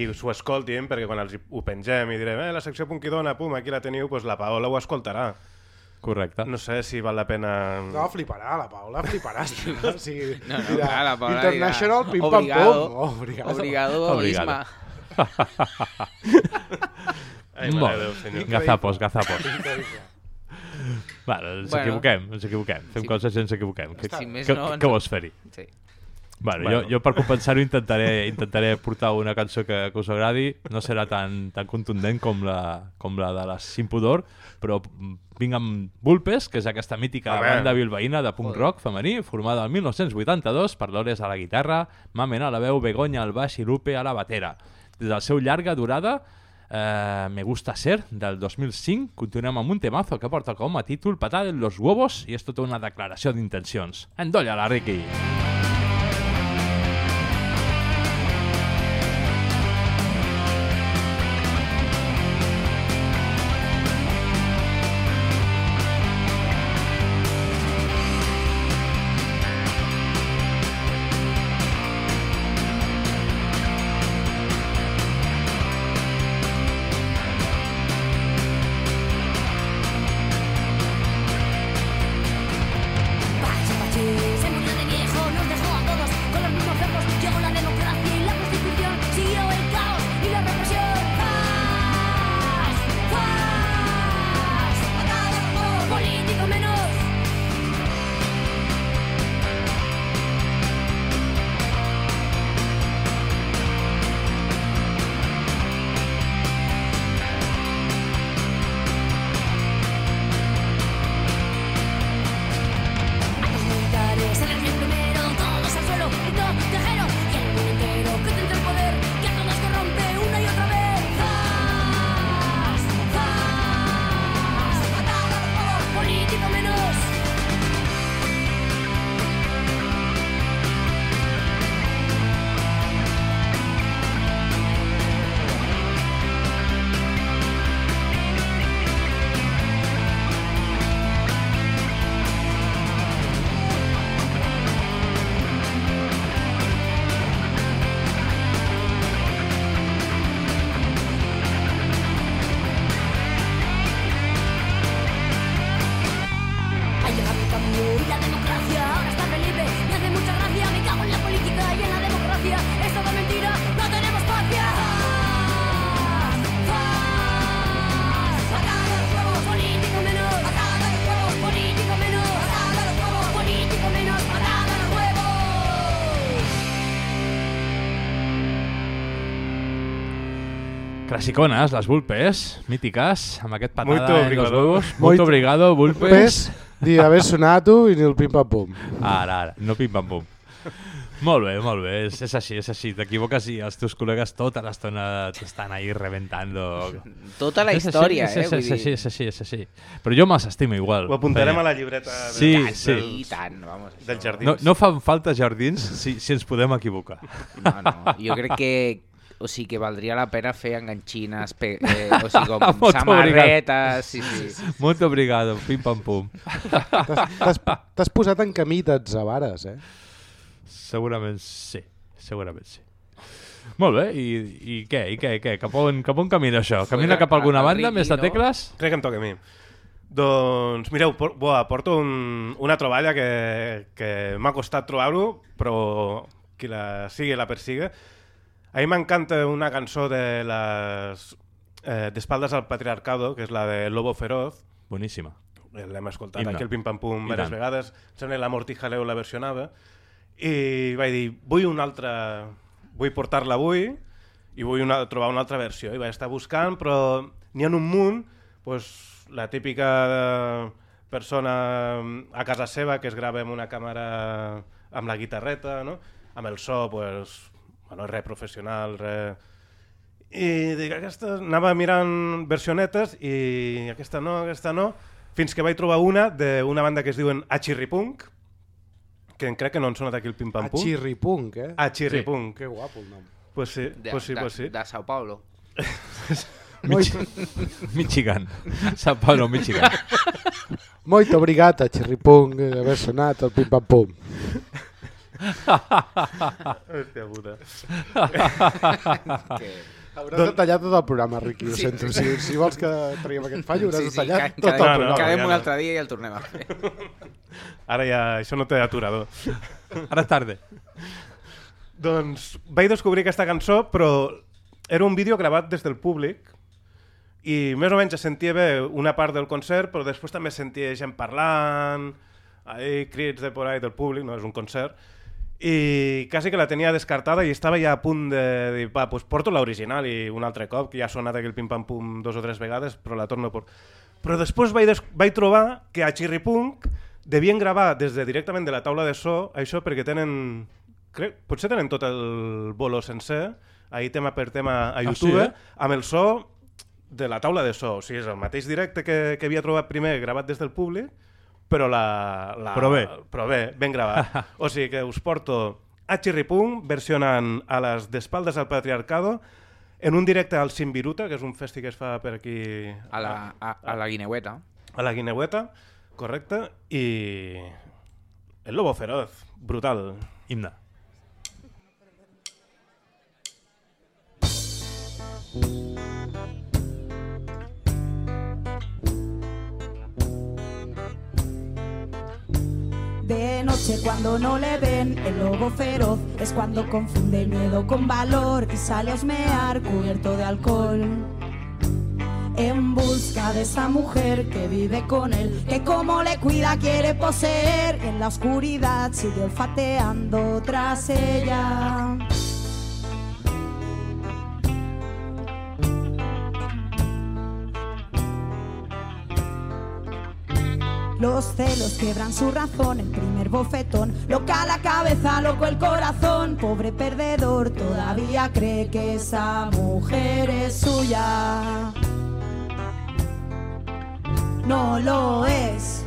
i s'ho escoltin, perquè quan els ho pengem i direm eh, la secció Punkidona, pum, aquí la teniu, doncs la Paola ho escoltarà. Correcte. No sé si val la pena... No, fliparà, la Paula fliparà. O sigui, No, no, dirà, clar, la Paula International dirà, pim pam "Obrigado, pum. Oh, obrigado. obrigado, Obrigado. Isma. Ai, de bé. Déu, senyor. Gazapos, gazapos. Bueno, ens Bueno. equivoquem, ens equivoquem. Fem Sí. coses i ens equivoquem. Si Què, més què, no, ens- què vols fer-hi? Sí. Bueno, Bueno. Jo, jo per compensar-ho intentaré, intentaré portar una cançó que, que us agradi. No serà tan, tan contundent com la, com la de la Sin Pudor, però vinc amb Vulpes, que és aquesta mítica banda bilbaïna de punk rock femení, formada el 1982 per Lores a la guitarra, Mamen a la veu, Begoña al baix i Lupe a la batera. Des del seu llarga durada, eh, Me gusta ser, del 2005, continuem amb un temazo que porta com a títol Patada en los huevos i és tota una declaració d'intencions. Endolla la Ricky! Clasicones, les Vulpes, mítiques, amb aquest patada Muito en los huevos. Muito obrigado, Vulpes. Pes, di haver sonato i ni el pim-pam-pum. Ara, ara, no pim-pam-pum. Molt bé, molt bé, és, és així, és així. T'equivoques i els teus col·legues tota l'estona t'estan ahí reventando. Tota la És així, història, és, eh, És, és, dir- així, és així, és així. Però jo me'ls estimo igual. Ho apuntarem Feia. a la llibreta de- Sí, tant, sí. I tant, vamos. això. dels jardins. No, no fan falta jardins si, si ens podem equivocar. No, no, jo crec que o sigui que valdria la pena fer enganxines, pe, eh, o sigui, com Molt samarretes, sí, sí. Molt obrigado, pim-pam-pum. T'has- T'has t'has posat en camí d'atzavares, eh? Segurament sí, segurament sí. Molt bé, i, i què, i què, i què? Cap on, cap on camina això? Camina cap a alguna banda, més de tecles? Crec que em toca a mi. Doncs, mireu, por, boa, porto un, una troballa que, que m'ha costat trobar-ho, però qui la sigui la persiga. A mi m'encanta una cançó de les eh, d'Espaldes al Patriarcado, que és la de Lobo Feroz. Boníssima. L'hem escoltat Himne. aquí al Pim Pam Pum I diverses vegades. Em sembla que la Mortijaleu la versionava. I vaig dir, vull una altra... Vull portar-la avui i vull una, trobar una altra versió. I vaig estar buscant, però n'hi ha un munt, doncs, la típica persona a casa seva que es grava amb una càmera amb la guitarreta, no? amb el so, pues, bueno, res professional, res... I dic, aquesta... anava mirant versionetes i aquesta no, aquesta no, fins que vaig trobar una d'una banda que es diuen Achirripunk, que crec que no han sonat aquí el Pim Pam Pum. Achirripunk, eh? Achirripunk. Que guapo el nom. Pues sí, De, pues sí, de, pues sí. de Sao Paulo. Mich Michigan. Sao Paulo, Michigan. Molt obrigat a Chirripunk eh, haver sonat el pim-pam-pum. Hòstia puta. Hauràs de tallar tot el programa, Riqui, ho Sí. sento. Si, si vols que traiem aquest fallo, hauràs Sí, de sí, tallar ca- tot el quedem- programa. Quedem ja un no. altre dia i el tornem a fer. Ara ja, això no té aturador. Ara tarde. Doncs vaig descobrir aquesta cançó, però era un vídeo gravat des del públic, i més o menys es sentia bé una part del concert, però després també sentia gent parlant, ahí, crits de por ahí del públic, no és un concert, i quasi que la tenia descartada i estava ja a punt de dir, va, pues porto l'original i un altre cop, que ja ha sonat aquell pim-pam-pum dos o tres vegades, però la torno por... Però després vaig, des... vaig trobar que a Chirripunk devien gravar des de directament de la taula de so, això perquè tenen... Crec, potser tenen tot el bolo sencer, ahir tema per tema a Ah, YouTube, sí, eh? amb el so de la taula de so. O sigui, és el mateix directe que, que havia trobat primer gravat des del públic, però la... la Però bé. Però bé, ben gravat. o sigui que us porto a Chirripunk versionant a les d'Espaldes al Patriarcado en un directe al Simbiruta, que és un festi que es fa per aquí... A la, a, a la guineueta. A la Guineueta, correcte, i... El Lobo Feroz, brutal. Himne. Noche cuando no le ven, el lobo feroz es cuando confunde miedo con valor y sale a osmear cubierto de alcohol. En busca de esa mujer que vive con él, que como le cuida quiere poseer, en la oscuridad sigue olfateando tras ella. Los celos quebran su razón, el primer loca la cabeza, loco el corazón, pobre perdedor, todavía cree que esa mujer es suya. No lo es.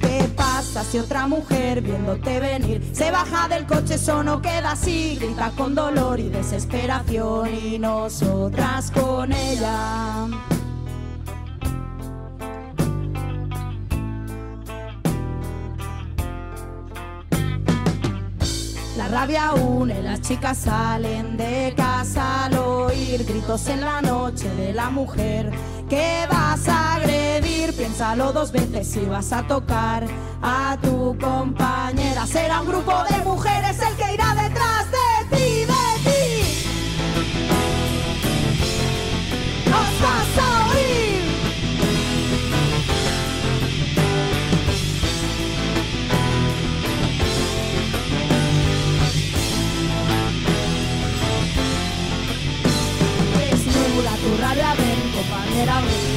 ¿Qué pasa si otra mujer viéndote venir se baja del coche, eso no queda así, grita con dolor y desesperación y nosotras con ella? Rabia une, las chicas salen de casa al oír gritos en la noche de la mujer que vas a agredir. Piénsalo dos veces si vas a tocar a tu compañera. Será un grupo de mujeres el que irá detrás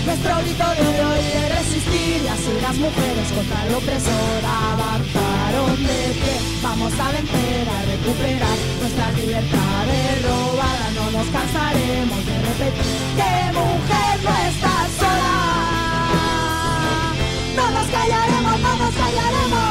Nuestro grito de odio y de resistir así las mujeres contra el opresor avanzaron de pie. Vamos a vencer, a recuperar nuestras libertades robadas No nos cansaremos de repetir que mujer no estás sola. No nos callaremos, no nos callaremos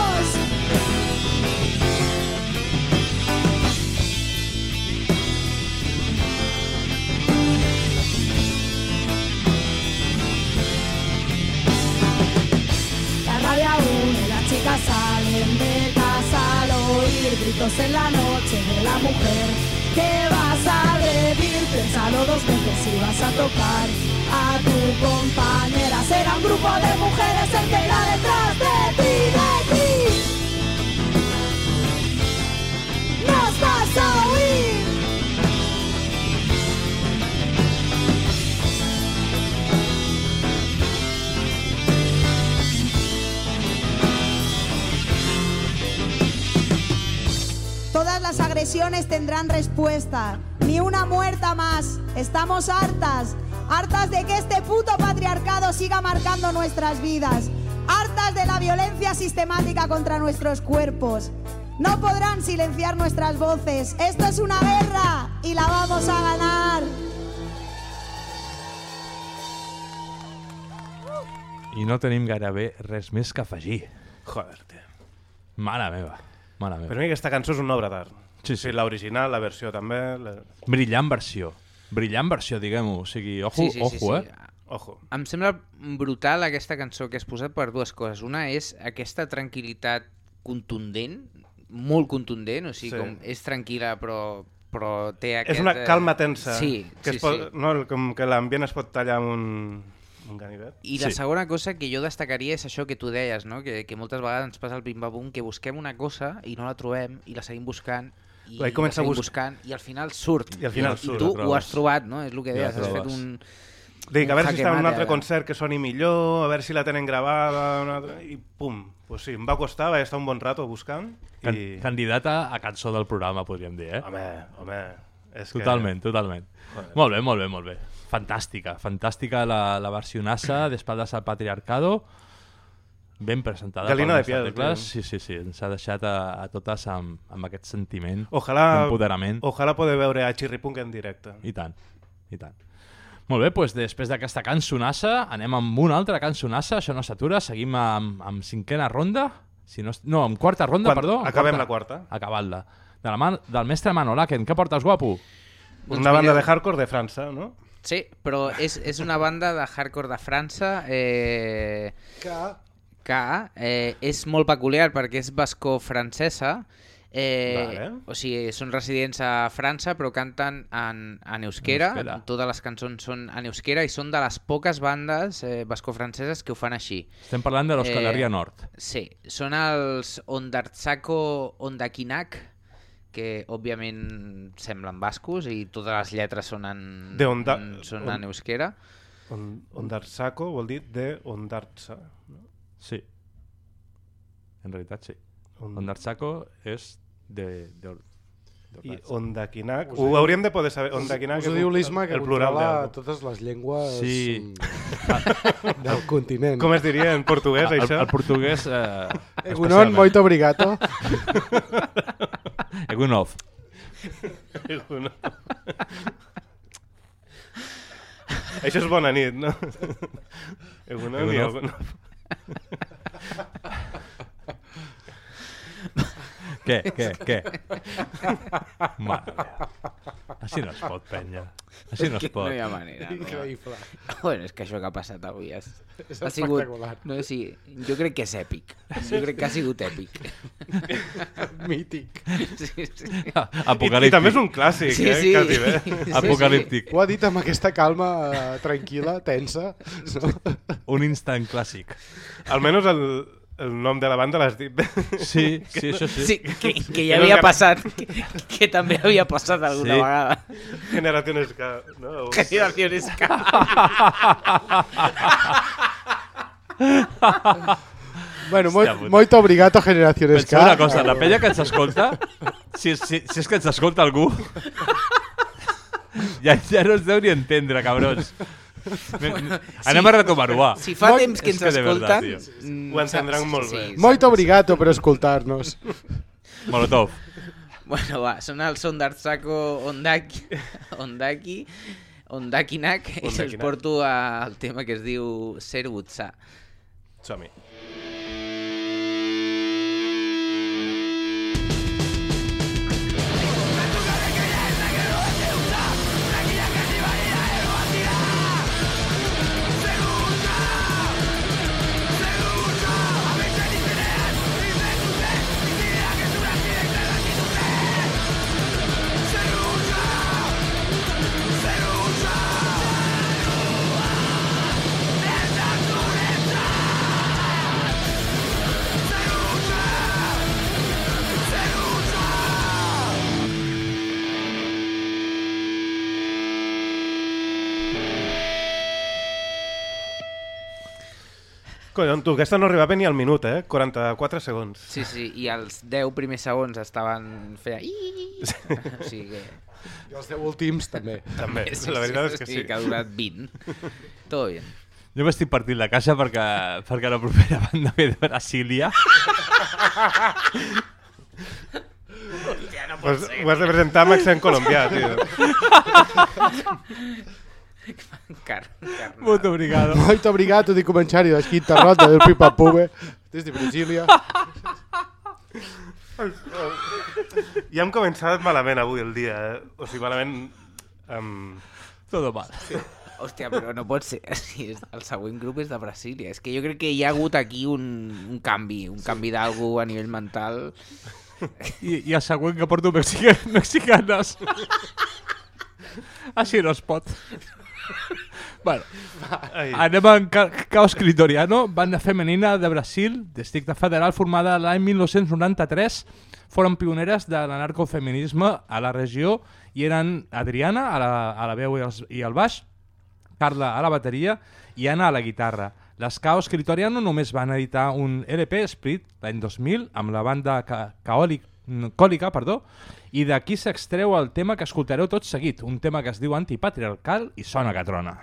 en la noche de la mujer que vas a agredir. Piénsalo dos veces si vas a tocar a tu compañera. Será un grupo de mujeres el que irá detrás de ti, Todas las agresiones tendrán respuesta. Ni una muerta más. Estamos hartas. Hartas de que este puto patriarcado siga marcando nuestras vidas. Hartas de la violencia sistemática contra nuestros cuerpos. No podrán silenciar nuestras voces. Esto es una guerra y la vamos a ganar. I no tenim gairebé res més que afegir. Joder, tio. Mare meva. Mare meva. Per mi aquesta cançó és una obra d'art. Sí, sí. L'original, la versió també... La... Brillant versió. Brillant versió, diguem-ho. O sigui, ojo, Sí, sí, sí, ojo, sí. eh? Ojo. Em sembla brutal aquesta cançó que has posat per dues coses. Una és aquesta tranquil·litat contundent, molt contundent, o sigui, Sí. sí. com és tranquil·la però, però té aquest... És una eh, calma tensa. Sí, que sí, es pot, sí. No, com que l'ambient es pot tallar amb un. I la segona cosa que jo destacaria és això que tu deies, no? que, que moltes vegades ens passa el pim-pam-pum, que busquem una cosa i no la trobem i la seguim buscant i Vaig començar a seguim bus- buscant i al final surt. I al final I, surt. tu Ja ho has trobat, no? És el que Ja deies, has fet un... Dic, a veure si està en un altre ara. concert que soni millor, a veure si la tenen gravada, un altre... i pum. Pues sí, em va costar, vaig estar un bon rato buscant. Can I... Candidata a cançó del programa, podríem dir, eh? Home, home... És Totalment, que... totalment. Joder. Molt bé, molt bé, molt bé. Fantàstica, fantàstica la, la versionassa d'Espaldas al Patriarcado. Ben presentada. Galina de Tecles. tio. Sí, sí, sí. Ens ha deixat a, a totes amb, amb aquest sentiment Ojalà, d'empoderament. ojalà poder veure a Chirripunk en directe. I tant, i tant. Molt bé, doncs després d'aquesta cançonassa anem amb una altra cançonassa, això no s'atura, seguim amb, amb cinquena ronda, si no, no, amb quarta ronda, Quan- perdó. acabem la quarta. Acabat-la. De la mà del mestre Manolaken, què portes, guapo? Doncs Una banda mireu- de hardcore de França, no? Sí, però és, és una banda de hardcore de França eh, Que... que eh, és molt peculiar perquè és bascó-francesa, eh, Vale. o sigui, són residents a França però canten en, en euskera, En euskera. totes les cançons són en euskera i són de les poques bandes eh, bascó-franceses que ho fan així. Estem parlant de l'Euskal Herria Nord. Sí, són els Ondartzako Ondakinak, que òbviament semblen bascos i totes les lletres són en, De onda- en, són on- en euskera. On, Ondartzako vol dir de Ondartza. No? Sí. En realitat sí. On- Ondartzako és de... de, de I Ondakinak, ho diu- hauríem de poder saber. Ondakinak Us ho diu l'Isma, que el plural controla de... totes les llengües Sí. mm, del continent. Com es diria en portuguès, el, això? el portuguès... Eh, Egunon, moito obrigado. Egunov. Egunon. Això és bona nit, no? Egunon i Egunov. Què, què, què? Mare meva. Així no es pot, penya. Així no es pot. No hi ha manera. No. Increïble. Bueno, és que això que ha passat avui és, És ha sigut, espectacular. no, sí, jo crec que és èpic. Jo crec que ha sigut èpic. Mític. Sí, sí. Apocalíptic. I, I també és un clàssic, Sí, eh? sí. Quasi bé. Sí, Apocalíptic. Ho ha dit amb aquesta calma eh, tranquil·la, tensa. No? Un instant clàssic. Almenys el, el nom de la banda l'has dit. Sí, sí, això sí. Sí, que, que ja havia passat, que, que també havia passat alguna Sí. vegada. Generaciones K. No? Generaciones K. Bueno, Hòstia molt, puta. molt obrigado, generaciones Penseu una cosa, la penya que ens escolta, si, si, si és que ens escolta algú, ja, ja no ens deu ni entendre, cabrons. Bueno, Anem sí. a retomar-ho, Si fa Molt- temps que ens que de veritat, escolten... tio. mm, Ho entendran saps- molt bé. Molt obrigado per escoltar-nos. Molotov. Bueno, va, són el son d'Artsako Ondaki, Ondaki, Ondakinak, i els porto al tema que es diu Sergutsa. Som-hi. Collons, tu, aquesta no arribava ni al minut, eh? 44 segons. Sí, sí, i els 10 primers segons estaven fent... O sigui que... I els 10 últims també. També, la veritat és que sí. Que ha durat 20. Todo bien. Jo m'estic partint la caixa perquè, perquè la propera banda ve de Brasília. Ja no Ho has, ho has de presentar amb accent colombià, tio. Car, car, Molt obrigado. Molt obrigado di cominciare la quinta ronda del Pipa Pube des de Brasília. Ja hem començat malament avui el dia, eh? O sigui, malament... Um... Todo mal. Hòstia, però no pot ser. Sí, és- el següent grup és de Brasília. És que jo crec que hi ha hagut aquí un, un canvi, un canvi d'algú a nivell mental. I, i el següent que porto mexica, mexicanes. Així no es pot. bueno, Ai. Anem amb Ca- Caos Clitoriano, banda femenina de Brasil, districte federal formada l'any 1993. Foren pioneres de l'anarcofeminisme a la regió i eren Adriana a la, a la veu i, els, i el baix, Carla a la bateria i Anna a la guitarra. Les Caos Clitoriano només van editar un LP Split l'any 2000 amb la banda Ca Caòlic, Còlica, perdó, i d'aquí s'extreu el tema que escoltareu tot seguit, un tema que es diu antipatriarcal i sona que trona.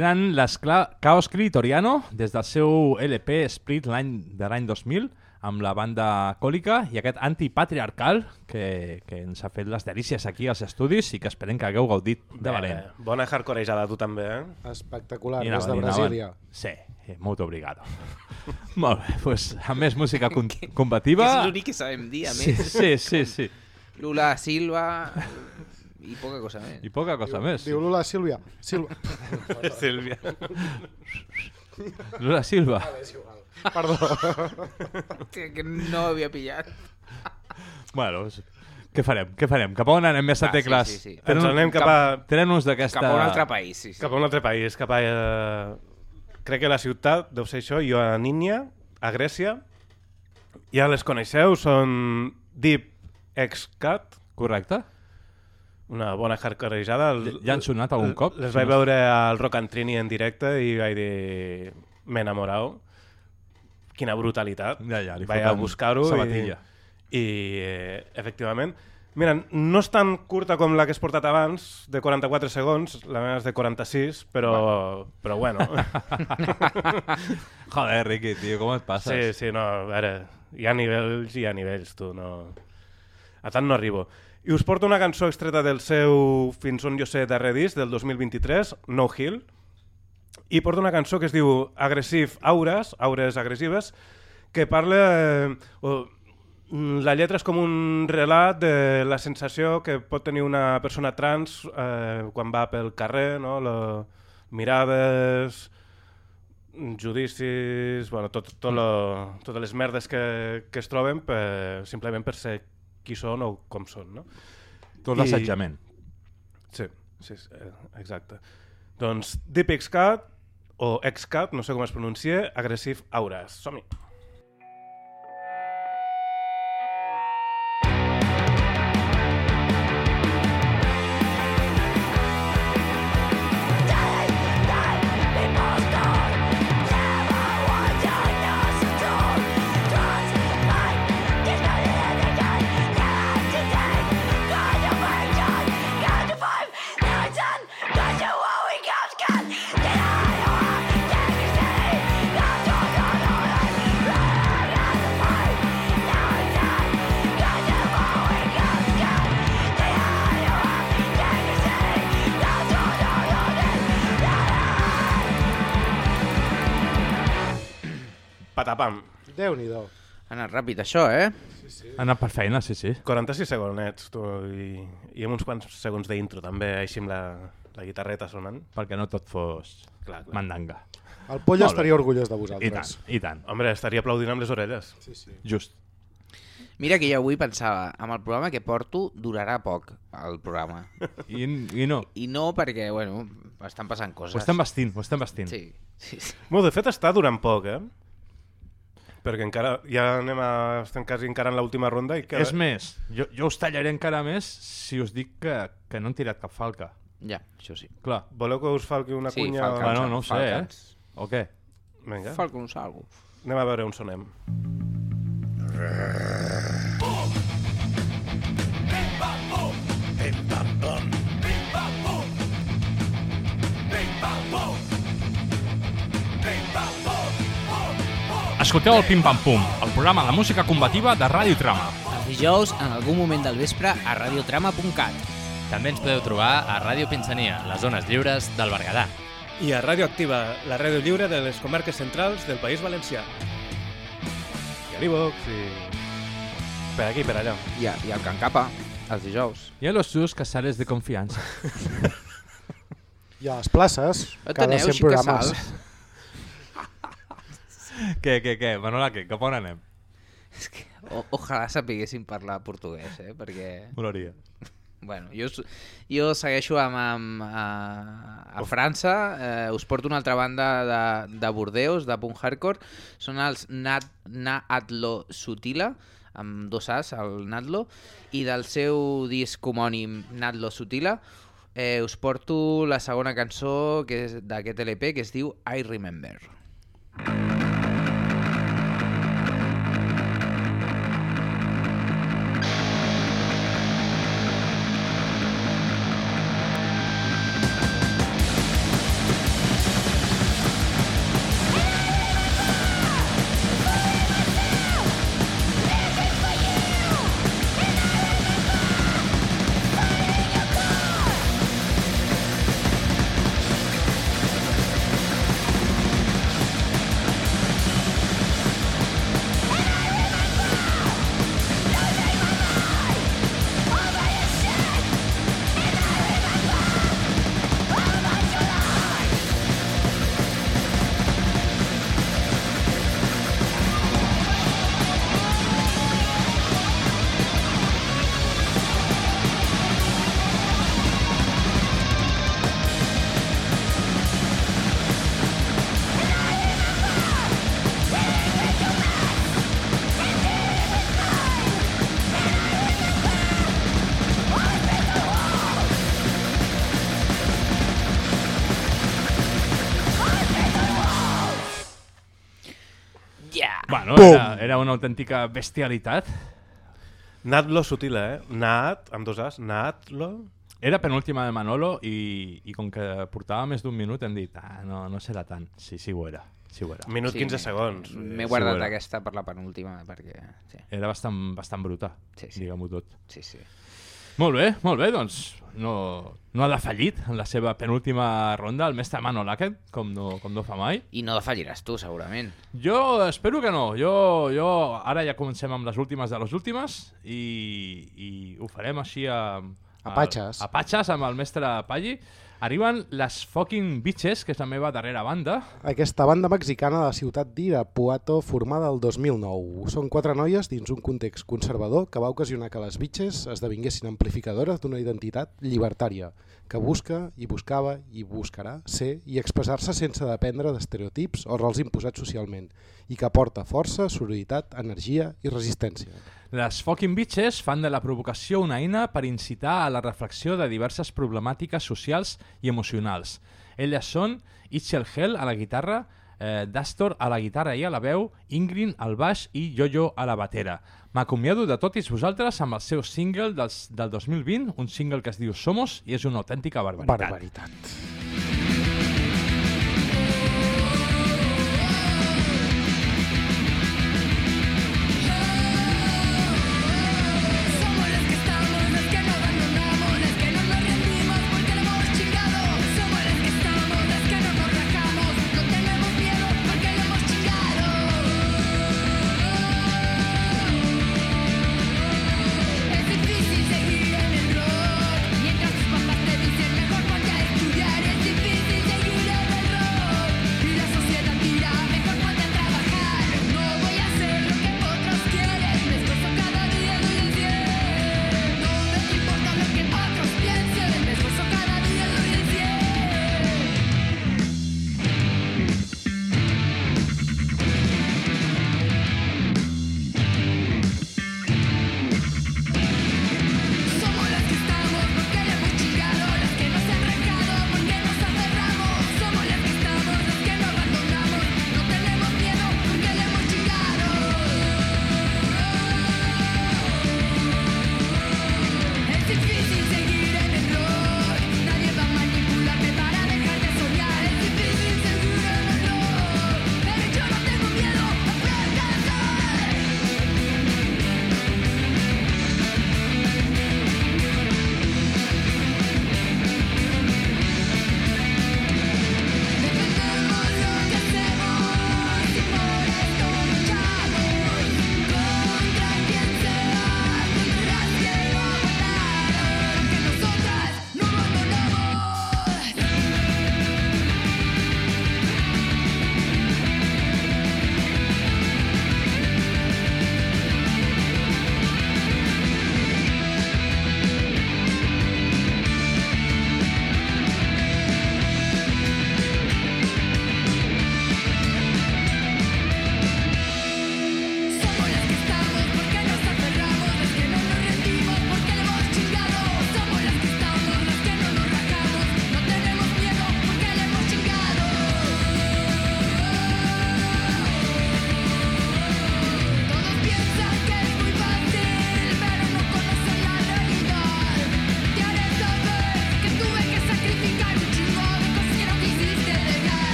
Eren les Cla Caos Clitoriano des del seu LP Split l'any de l'any 2000 amb la banda Còlica i aquest antipatriarcal que, que ens ha fet les delícies aquí als estudis i que esperem que hagueu gaudit de valent. Bé, bona hardcorejada tu també, eh? Espectacular, I des de. Brasília. Sí, eh, molt obrigado. Molt bé, pues, amb més música con combativa... Que és l'únic que sabem dir, a Sí, més. sí, sí, sí. Lula Silva i poca cosa més. I poca cosa més. Diu Lula Sílvia. Sílvia. Sílvia. Lula Silva. Vale, és igual. Perdó. que, que no havia pillat. Bueno, és- què farem? Què farem? Cap a on anem més a sí, tecles? sí, sí. Ens anem cap a... Tenen uns d'aquesta... Cap a un altre país, sí, sí. Cap a un altre país, cap a... Eh, crec que la ciutat, deu ser això, Ioannina, a Grècia. Ja les coneixeu, són Deep X Cat. Correcte. Una bona hardcorejada. Ja han sonat algun cop? Les vaig veure al Rock and Trini en directe i vaig dir... M'he enamorat. Quina brutalitat. Ja, ja, li vaig a buscar-ho i, i eh, efectivament Mira, no és tan curta com la que has portat abans, de 44 segons, la meva és de 46, però, però bueno. Joder, Riqui, tio, com et passes? Sí, sí, no, a veure, hi ha nivells i hi ha nivells, tu, no... A tant no arribo. I us porto una cançó extreta del seu Fins on jo sé darrer disc, del 2023, No Hill, i porto una cançó que es diu Agressiv Aures, Aures Agressives, que parla... Eh, mm, la lletra és com un relat de la sensació que pot tenir una persona trans eh, quan va pel carrer, no? La, mirades, judicis, bueno, tot, tot lo, totes les merdes que, que es troben per, simplement per ser qui són o com són. No? Tot l'assetjament. Sí, sí, sí, eh, exacte. Doncs Deep X-Cat, o X-Cat, no sé com es pronuncia, Agressive Auras. Som-hi! Patapam. Déu-n'hi-do. Ha anat ràpid això, eh? Ha anat per feina, sí, sí. 46 segonets, tu, i, i amb uns quants segons d'intro també, així amb la, la guitarreta sonant. Perquè no tot fos clar, clar. mandanga. El Pollo Molt bé. estaria orgullós de I vosaltres. tant, i tant. Hombre, estaria aplaudint amb les orelles. Sí, sí. Just. Mira que jo avui pensava, amb el programa que porto durarà poc el programa. I, i no. I no perquè, bueno, estan passant coses. Ho estem vestint, ho estem vestint. Sí, sí, sí. Bueno, de fet està durant poc, eh? Perquè encara, ja anem a, estem quasi encara en l'última ronda i que... És més, jo, jo us tallaré encara més si us dic que, que no han tirat cap falca. Ja, això sí. Clar. Voleu que us falqui una Sí, cunya? falcans, Bueno, no ho sé, falcans. eh? O què? Vinga. Falcons, algo. Anem a veure on sonem. Escolteu el Pim Pam Pum, el programa de música combativa de Ràdio Trama. Els dijous, en algun moment del vespre, a radiotrama.cat. També ens podeu trobar a Ràdio Pinsania, les zones lliures del Berguedà. I a Ràdio Activa, la ràdio lliure de les comarques centrals del País Valencià. I a l'Ivox i... Per aquí, per allà. I, a, i al Can Capa, els dijous. I a los sus casales de confiança. I a les places, cada Ateneu, 100 sí que programes. sals. Què, què, què? Manola, què? Cap on anem? O, ojalà sapiguessin parlar portuguès, eh? Perquè... Molaria. Bueno, jo, jo segueixo amb, amb, a, a França, eh, us porto una altra banda de, de Bordeus, de punk hardcore, són els Nat, Naatlo Sutila, amb dos As, el Natlo, i del seu disc homònim Natlo Sutila, eh, us porto la segona cançó que és d'aquest LP, que es diu I Remember. Yeah! Una autèntica bestialitat. Natlo Sutila, eh? Nat, amb dos As, Natlo... Era penúltima de Manolo i, i com que portava més d'un minut hem dit, ah, no, no serà tant. Sí, sí ho era. Sí ho era. Minut 15 segons. M'he Sí, guardat era. aquesta per la penúltima, perquè... Sí, Era bastant, bastant bruta, Sí, sí. diguem-ho tot. sí. sí. Molt bé, molt bé, doncs no, no ha defallit en la seva penúltima ronda el mestre Manol aquest, com no, com no fa mai. I no defalliràs tu, segurament. Jo espero que no. Jo, jo ara ja comencem amb les últimes de les últimes i, i ho farem així a... A patxes. A patxes amb el mestre Palli. Arriben les fucking bitches, que és la meva darrera banda. Aquesta banda mexicana de la ciutat d'Irapuato, formada el 2009. Són quatre noies dins un context conservador que va ocasionar que les bitches esdevinguessin amplificadores d'una identitat llibertària, que busca i buscava i buscarà ser i expressar-se sense dependre d'estereotips o rols imposats socialment, i que aporta força, sororitat, energia i resistència. Les fucking bitches fan de la provocació una eina per incitar a la reflexió de diverses problemàtiques socials i emocionals. Elles són Itchel Hell a la guitarra, eh, Dastor a la guitarra i a la veu, Ingrid al baix i Yo-Yo a la batera. M'acomiado de tots vosaltres amb el seu single dels, del 2020, un single que es diu Somos i és una autèntica barbaritat. Barbaritat.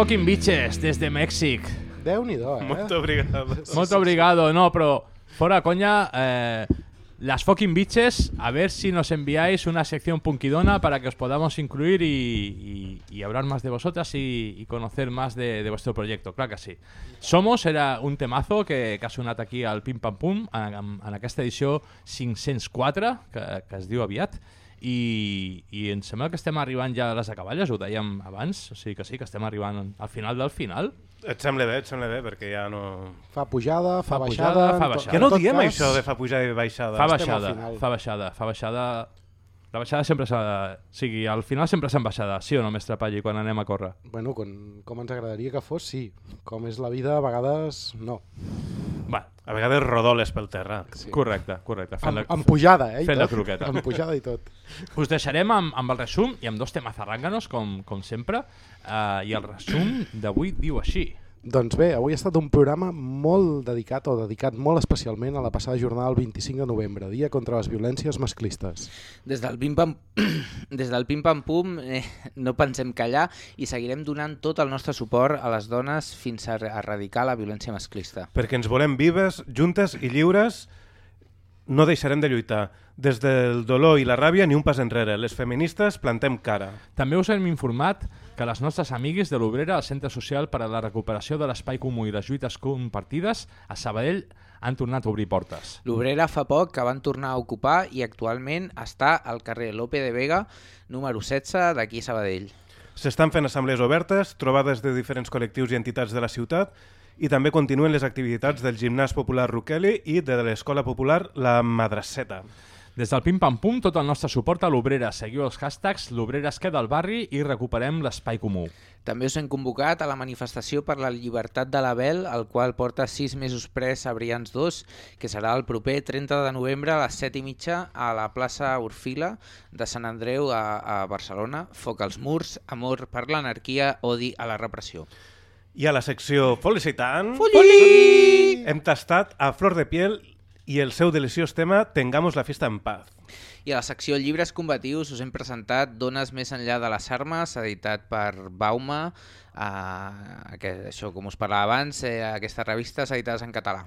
Fucking bitches, des de Mèxic. Déu-n'hi-do, eh? Molt obrigado. Molt obrigado, no, pero fuera coña, eh, las fucking bitches, a ver si nos enviáis una sección punkidona para que os podamos incluir y, y- y hablar más de vosotras y, y conocer más de, de vuestro proyecto, claro que sí. Somos era un temazo que, que ha sonat aquí al Pim Pam Pum en, en, aquesta edició 504, que, que es diu aviat, i, i em sembla que estem arribant ja a les acaballes, ho dèiem abans, o sigui que sí, que estem arribant al final del final. Et sembla bé, et sembla bé, perquè ja no... Fa pujada, fa, Fa baixada... pujada, fa baixada. Ja no diem cas, això de fa pujada i baixada. Fa Estem al baixada, fa baixada, fa baixada... La baixada sempre s'ha... O sigui, al final sempre s'han baixada, sí o no, mestre Palli, quan anem a córrer? Bueno, com, com ens agradaria que fos, sí. Com és la vida, a vegades, no. Va. A vegades rodoles pel terra. Sí. Correcte, correcte. Fent Amb, la- amb pujada, eh? i Fent la tot. croqueta. Amb pujada i tot. Us deixarem amb, amb el resum i amb dos temes arrànganos, com, com sempre, uh, i el resum d'avui diu així. Doncs bé, avui ha estat un programa molt dedicat o dedicat molt especialment a la passada jornada del 25 de novembre, Dia contra les Violències Masclistes. Des del Pim Pam, des del Pim Pam Pum eh, no pensem callar i seguirem donant tot el nostre suport a les dones fins a erradicar la violència masclista. Perquè ens volem vives, juntes i lliures, no deixarem de lluitar. Des del dolor i la ràbia, ni un pas enrere. Les feministes plantem cara. També us hem informat que les nostres amigues de l'Obrera al Centre Social per a la Recuperació de l'Espai Comú i les Lluites Compartides a Sabadell han tornat a obrir portes. L'Obrera fa poc que van tornar a ocupar i actualment està al carrer Lope de Vega, número 16, d'aquí a Sabadell. S'estan fent assemblees obertes, trobades de diferents col·lectius i entitats de la ciutat i també continuen les activitats del Gimnàs Popular Roqueli i de l'Escola Popular La Madraceta. Des del Pim Pam Pum, tot el nostre suport a l'Obrera. Seguiu els hashtags l'Obrera es queda al barri i recuperem l'espai comú. També us hem convocat a la manifestació per la llibertat de l'Abel, el qual porta sis mesos pres a Brians 2, que serà el proper 30 de novembre a les 7 i mitja a la plaça Orfila de Sant Andreu a, a Barcelona. Foc als murs, amor per l'anarquia, odi a la repressió. I a la secció Felicitant Foli! hem tastat a Flor de Piel i el seu deliciós tema Tengamos la fiesta en paz. I a la secció Llibres combatius us hem presentat Dones més enllà de les armes, editat per Bauma, eh, que, això com us parlava abans, eh, aquestes revistes editades en català.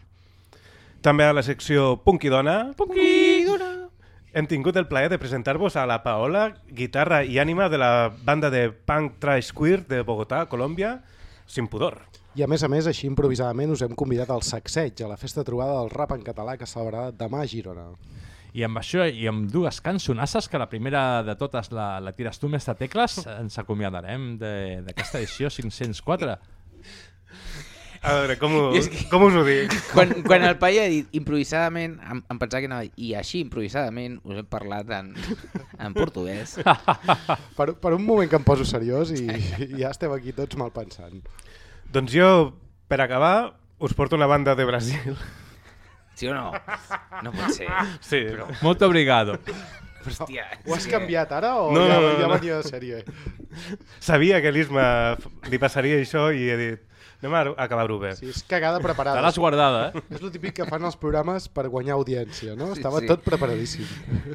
També a la secció Punky Dona. Punky Dona. Hem tingut el plaer de presentar-vos a la Paola, guitarra i ànima de la banda de punk trash queer de Bogotà, Colòmbia, Sin Pudor. I a més a més, així improvisadament, us hem convidat al Sacseig, a la festa trobada del rap en català que es celebrarà demà a Girona. I amb això i amb dues cançonasses, que la primera de totes la, la tires tu, mestre Tecles, ens acomiadarem de- d'aquesta edició 504. A veure, com, ho, és que- com us ho dic? Quan, quan el Pai ha dit improvisadament, em, em pensava que anava, i així improvisadament us he parlat en, en portuguès. Per, per un moment que em poso seriós i, i ja estem aquí tots mal pensant. Doncs jo, per acabar, us porto una banda de Brasil. Sí o no? No pot ser. Sí. Però, Molt obrigado. hòstia, Ho has és que- canviat ara o No, ja, no, no, ja no. venia de sèrie? Sabia que a l'Isma li passaria això i he dit, anem a acabar-ho bé. Sí, és cagada preparada. Te l'has guardada, eh? És el típic que fan els programes per guanyar audiència, no? Sí, Estava sí. tot preparadíssim.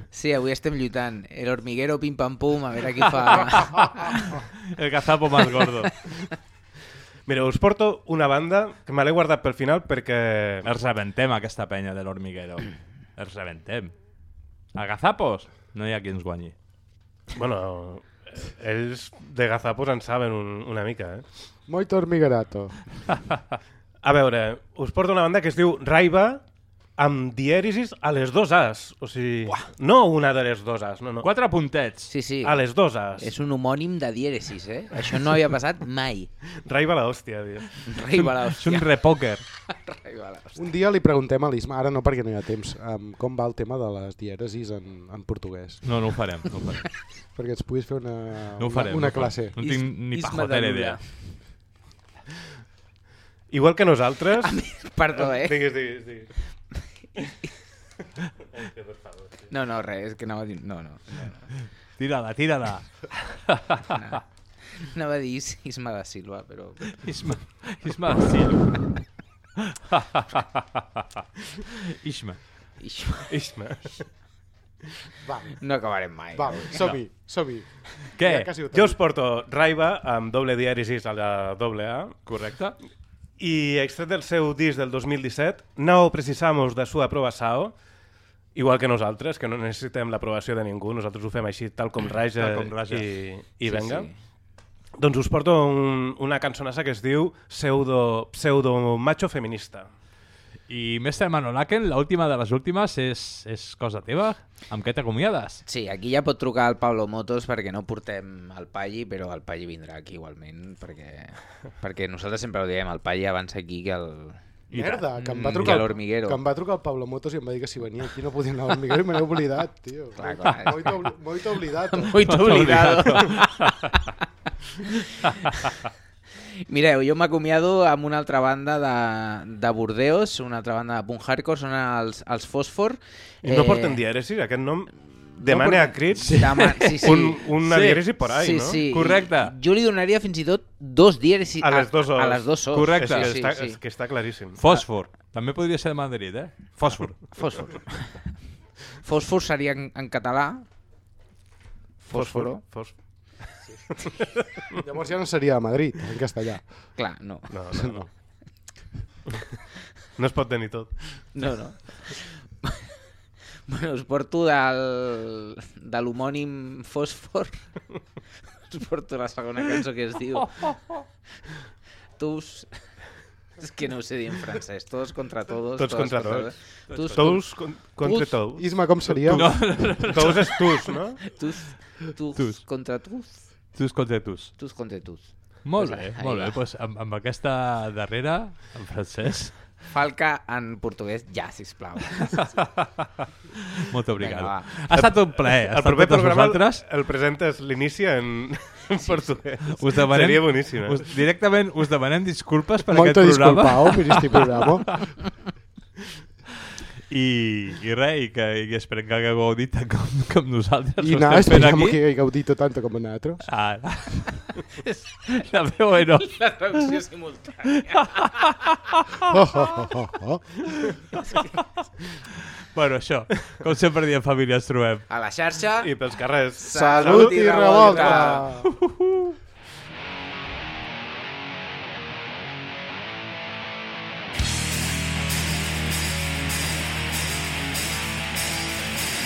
Sí, avui estem lluitant. El hormiguero pim pam pum, a veure qui fa... El gazapo más gordo. Mira, us porto una banda que me l'he guardat pel final perquè... Els rebentem, aquesta penya de l'hormiguero. Els rebentem. A gazapos? No hi ha qui ens guanyi. Bueno, ells de gazapos en saben un, una mica, eh? Moito hormiguerato. A veure, us porto una banda que es diu Raiva amb dièresis a les dos As. O sigui, no una de les dos As, no, no. Quatre puntets. Sí, sí. A les dos As. És un homònim de dièresis, eh? Això no havia passat mai. Raiva la hòstia, tio. Raiva la És un hòstia. repòquer. Hòstia. Un dia li preguntem a l'Isma, ara no perquè no hi ha temps, um, com va el tema de les dièresis en, en portuguès. No, no ho farem. No ho farem. Perquè ens puguis fer una, No ho farem. una, una no ho farem. classe. No tinc ni pajotera de idea. Igual que nosaltres... Perdó, eh? Digues, digues, digues. No, no, res, és que anava a dir... No, no. no, no. Tira-la, tira-la. Anava a dir Is- Isma da Silva, però... Isma, Isma da Silva. Isma. Isma. Isma. Va. No acabarem mai. Va, som-hi, som-hi. Què? Ja quasi ho Jo us porto Raiva amb doble diàrisis a la doble A. Correcte. I extret del seu disc del 2017, no precisamos de su aprovació, igual que nosaltres, que no necessitem l'aprovació de ningú, nosaltres ho fem així tal com raja, Tal com raja. i, i Sí, venga. sí. Doncs us porto un, una cançonassa que es diu Pseudo, pseudo macho feminista. I Mestre Manolaken, l'última de les últimes, és, és cosa teva? Amb què t'acomiades? Sí, aquí ja pot trucar el Pablo Motos perquè no portem el Palli, però el Palli vindrà aquí igualment, perquè, perquè nosaltres sempre ho diem, el Palli avança aquí que el... Merda, que em va Mm, trucar, que que em va trucar el Pablo Motos i em va dir que si venia aquí no podia anar a l'Hormiguero i me n'he oblidat, tio. Clar, clar. Molt oblidat. Molt oblidado. Mireu, jo m'acomiado amb una altra banda de, de Burdeos, una altra banda de punk hardcore, són els, els Fòsfor. I no porten diàresis, aquest nom demana porten- a crits Sí. Dema- sí, sí. un, una Sí. diàresi por ahí, sí, no? Sí, Jo li donaria fins i tot dos diàresis A les dos A, os. les dos os. Correcte. És, Sí, que, està, sí, és que està claríssim. Fòsfor. També podria ser de Madrid, eh? Fòsfor. Fòsfor. Fòsfor seria en, en català. Fòsforo. Fos... Llavors ja no seria a Madrid, en castellà. Clar, no. No, no, no. No es pot tenir tot. No, no. bueno, us porto del, de l'homònim Fòsfor. us porto la segona cançó que es diu Tous... És que no ho sé dir en francès. Todos contra todos. Tots todos contra tots. Tous, Tous con- contra tous. tous. Isma, com seria? No, no, no, no. Tous és tus, no? Tus, tus, Tus. contra tus. Tus contra tus. Tus contra tus. Molt Pues bé, ahí molt va. bé. Pues amb, amb aquesta darrera, en francès, Falca en portuguès, ja, sisplau. molt obrigado. Vinga, ha estat un plaer. El proper programa vosaltres. el presentes l'inici en, en portuguès. Us demanem, Seria boníssim. Eh? Us, directament us demanem disculpes per Molta aquest programa. disculpao per este programa. I, i res, i, que, i esperem que hagueu gaudit tant com, com nosaltres I fent esperem aquí. que hagueu gaudit tant com nosaltres. Ah, la veu en off. La traducció simultània. Oh, oh, oh, oh. Bueno, això, com sempre diem família, ens trobem. A la xarxa... I pels carrers. Salut i revolta!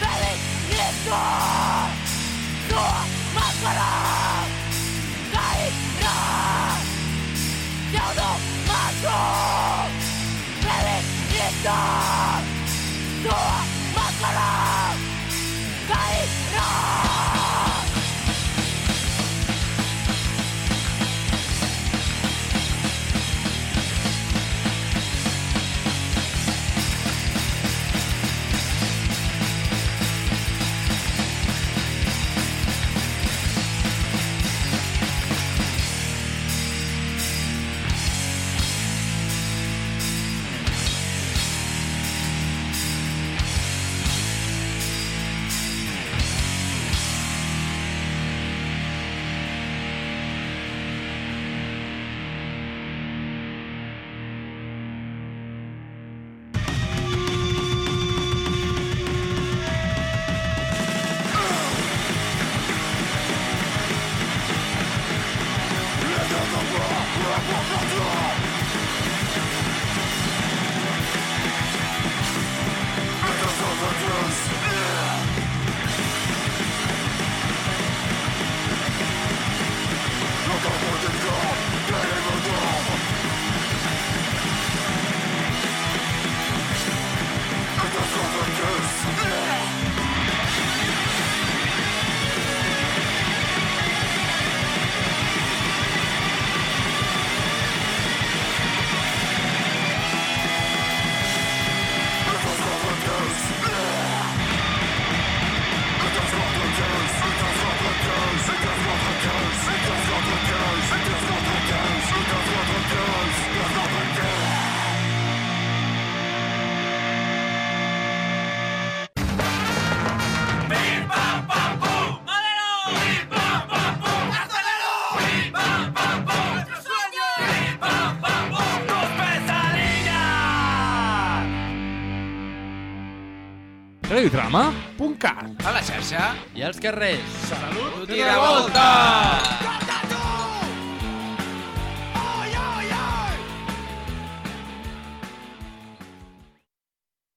That is Nissan! radiodrama.cat. A la xarxa. I als carrers. Salut i revolta!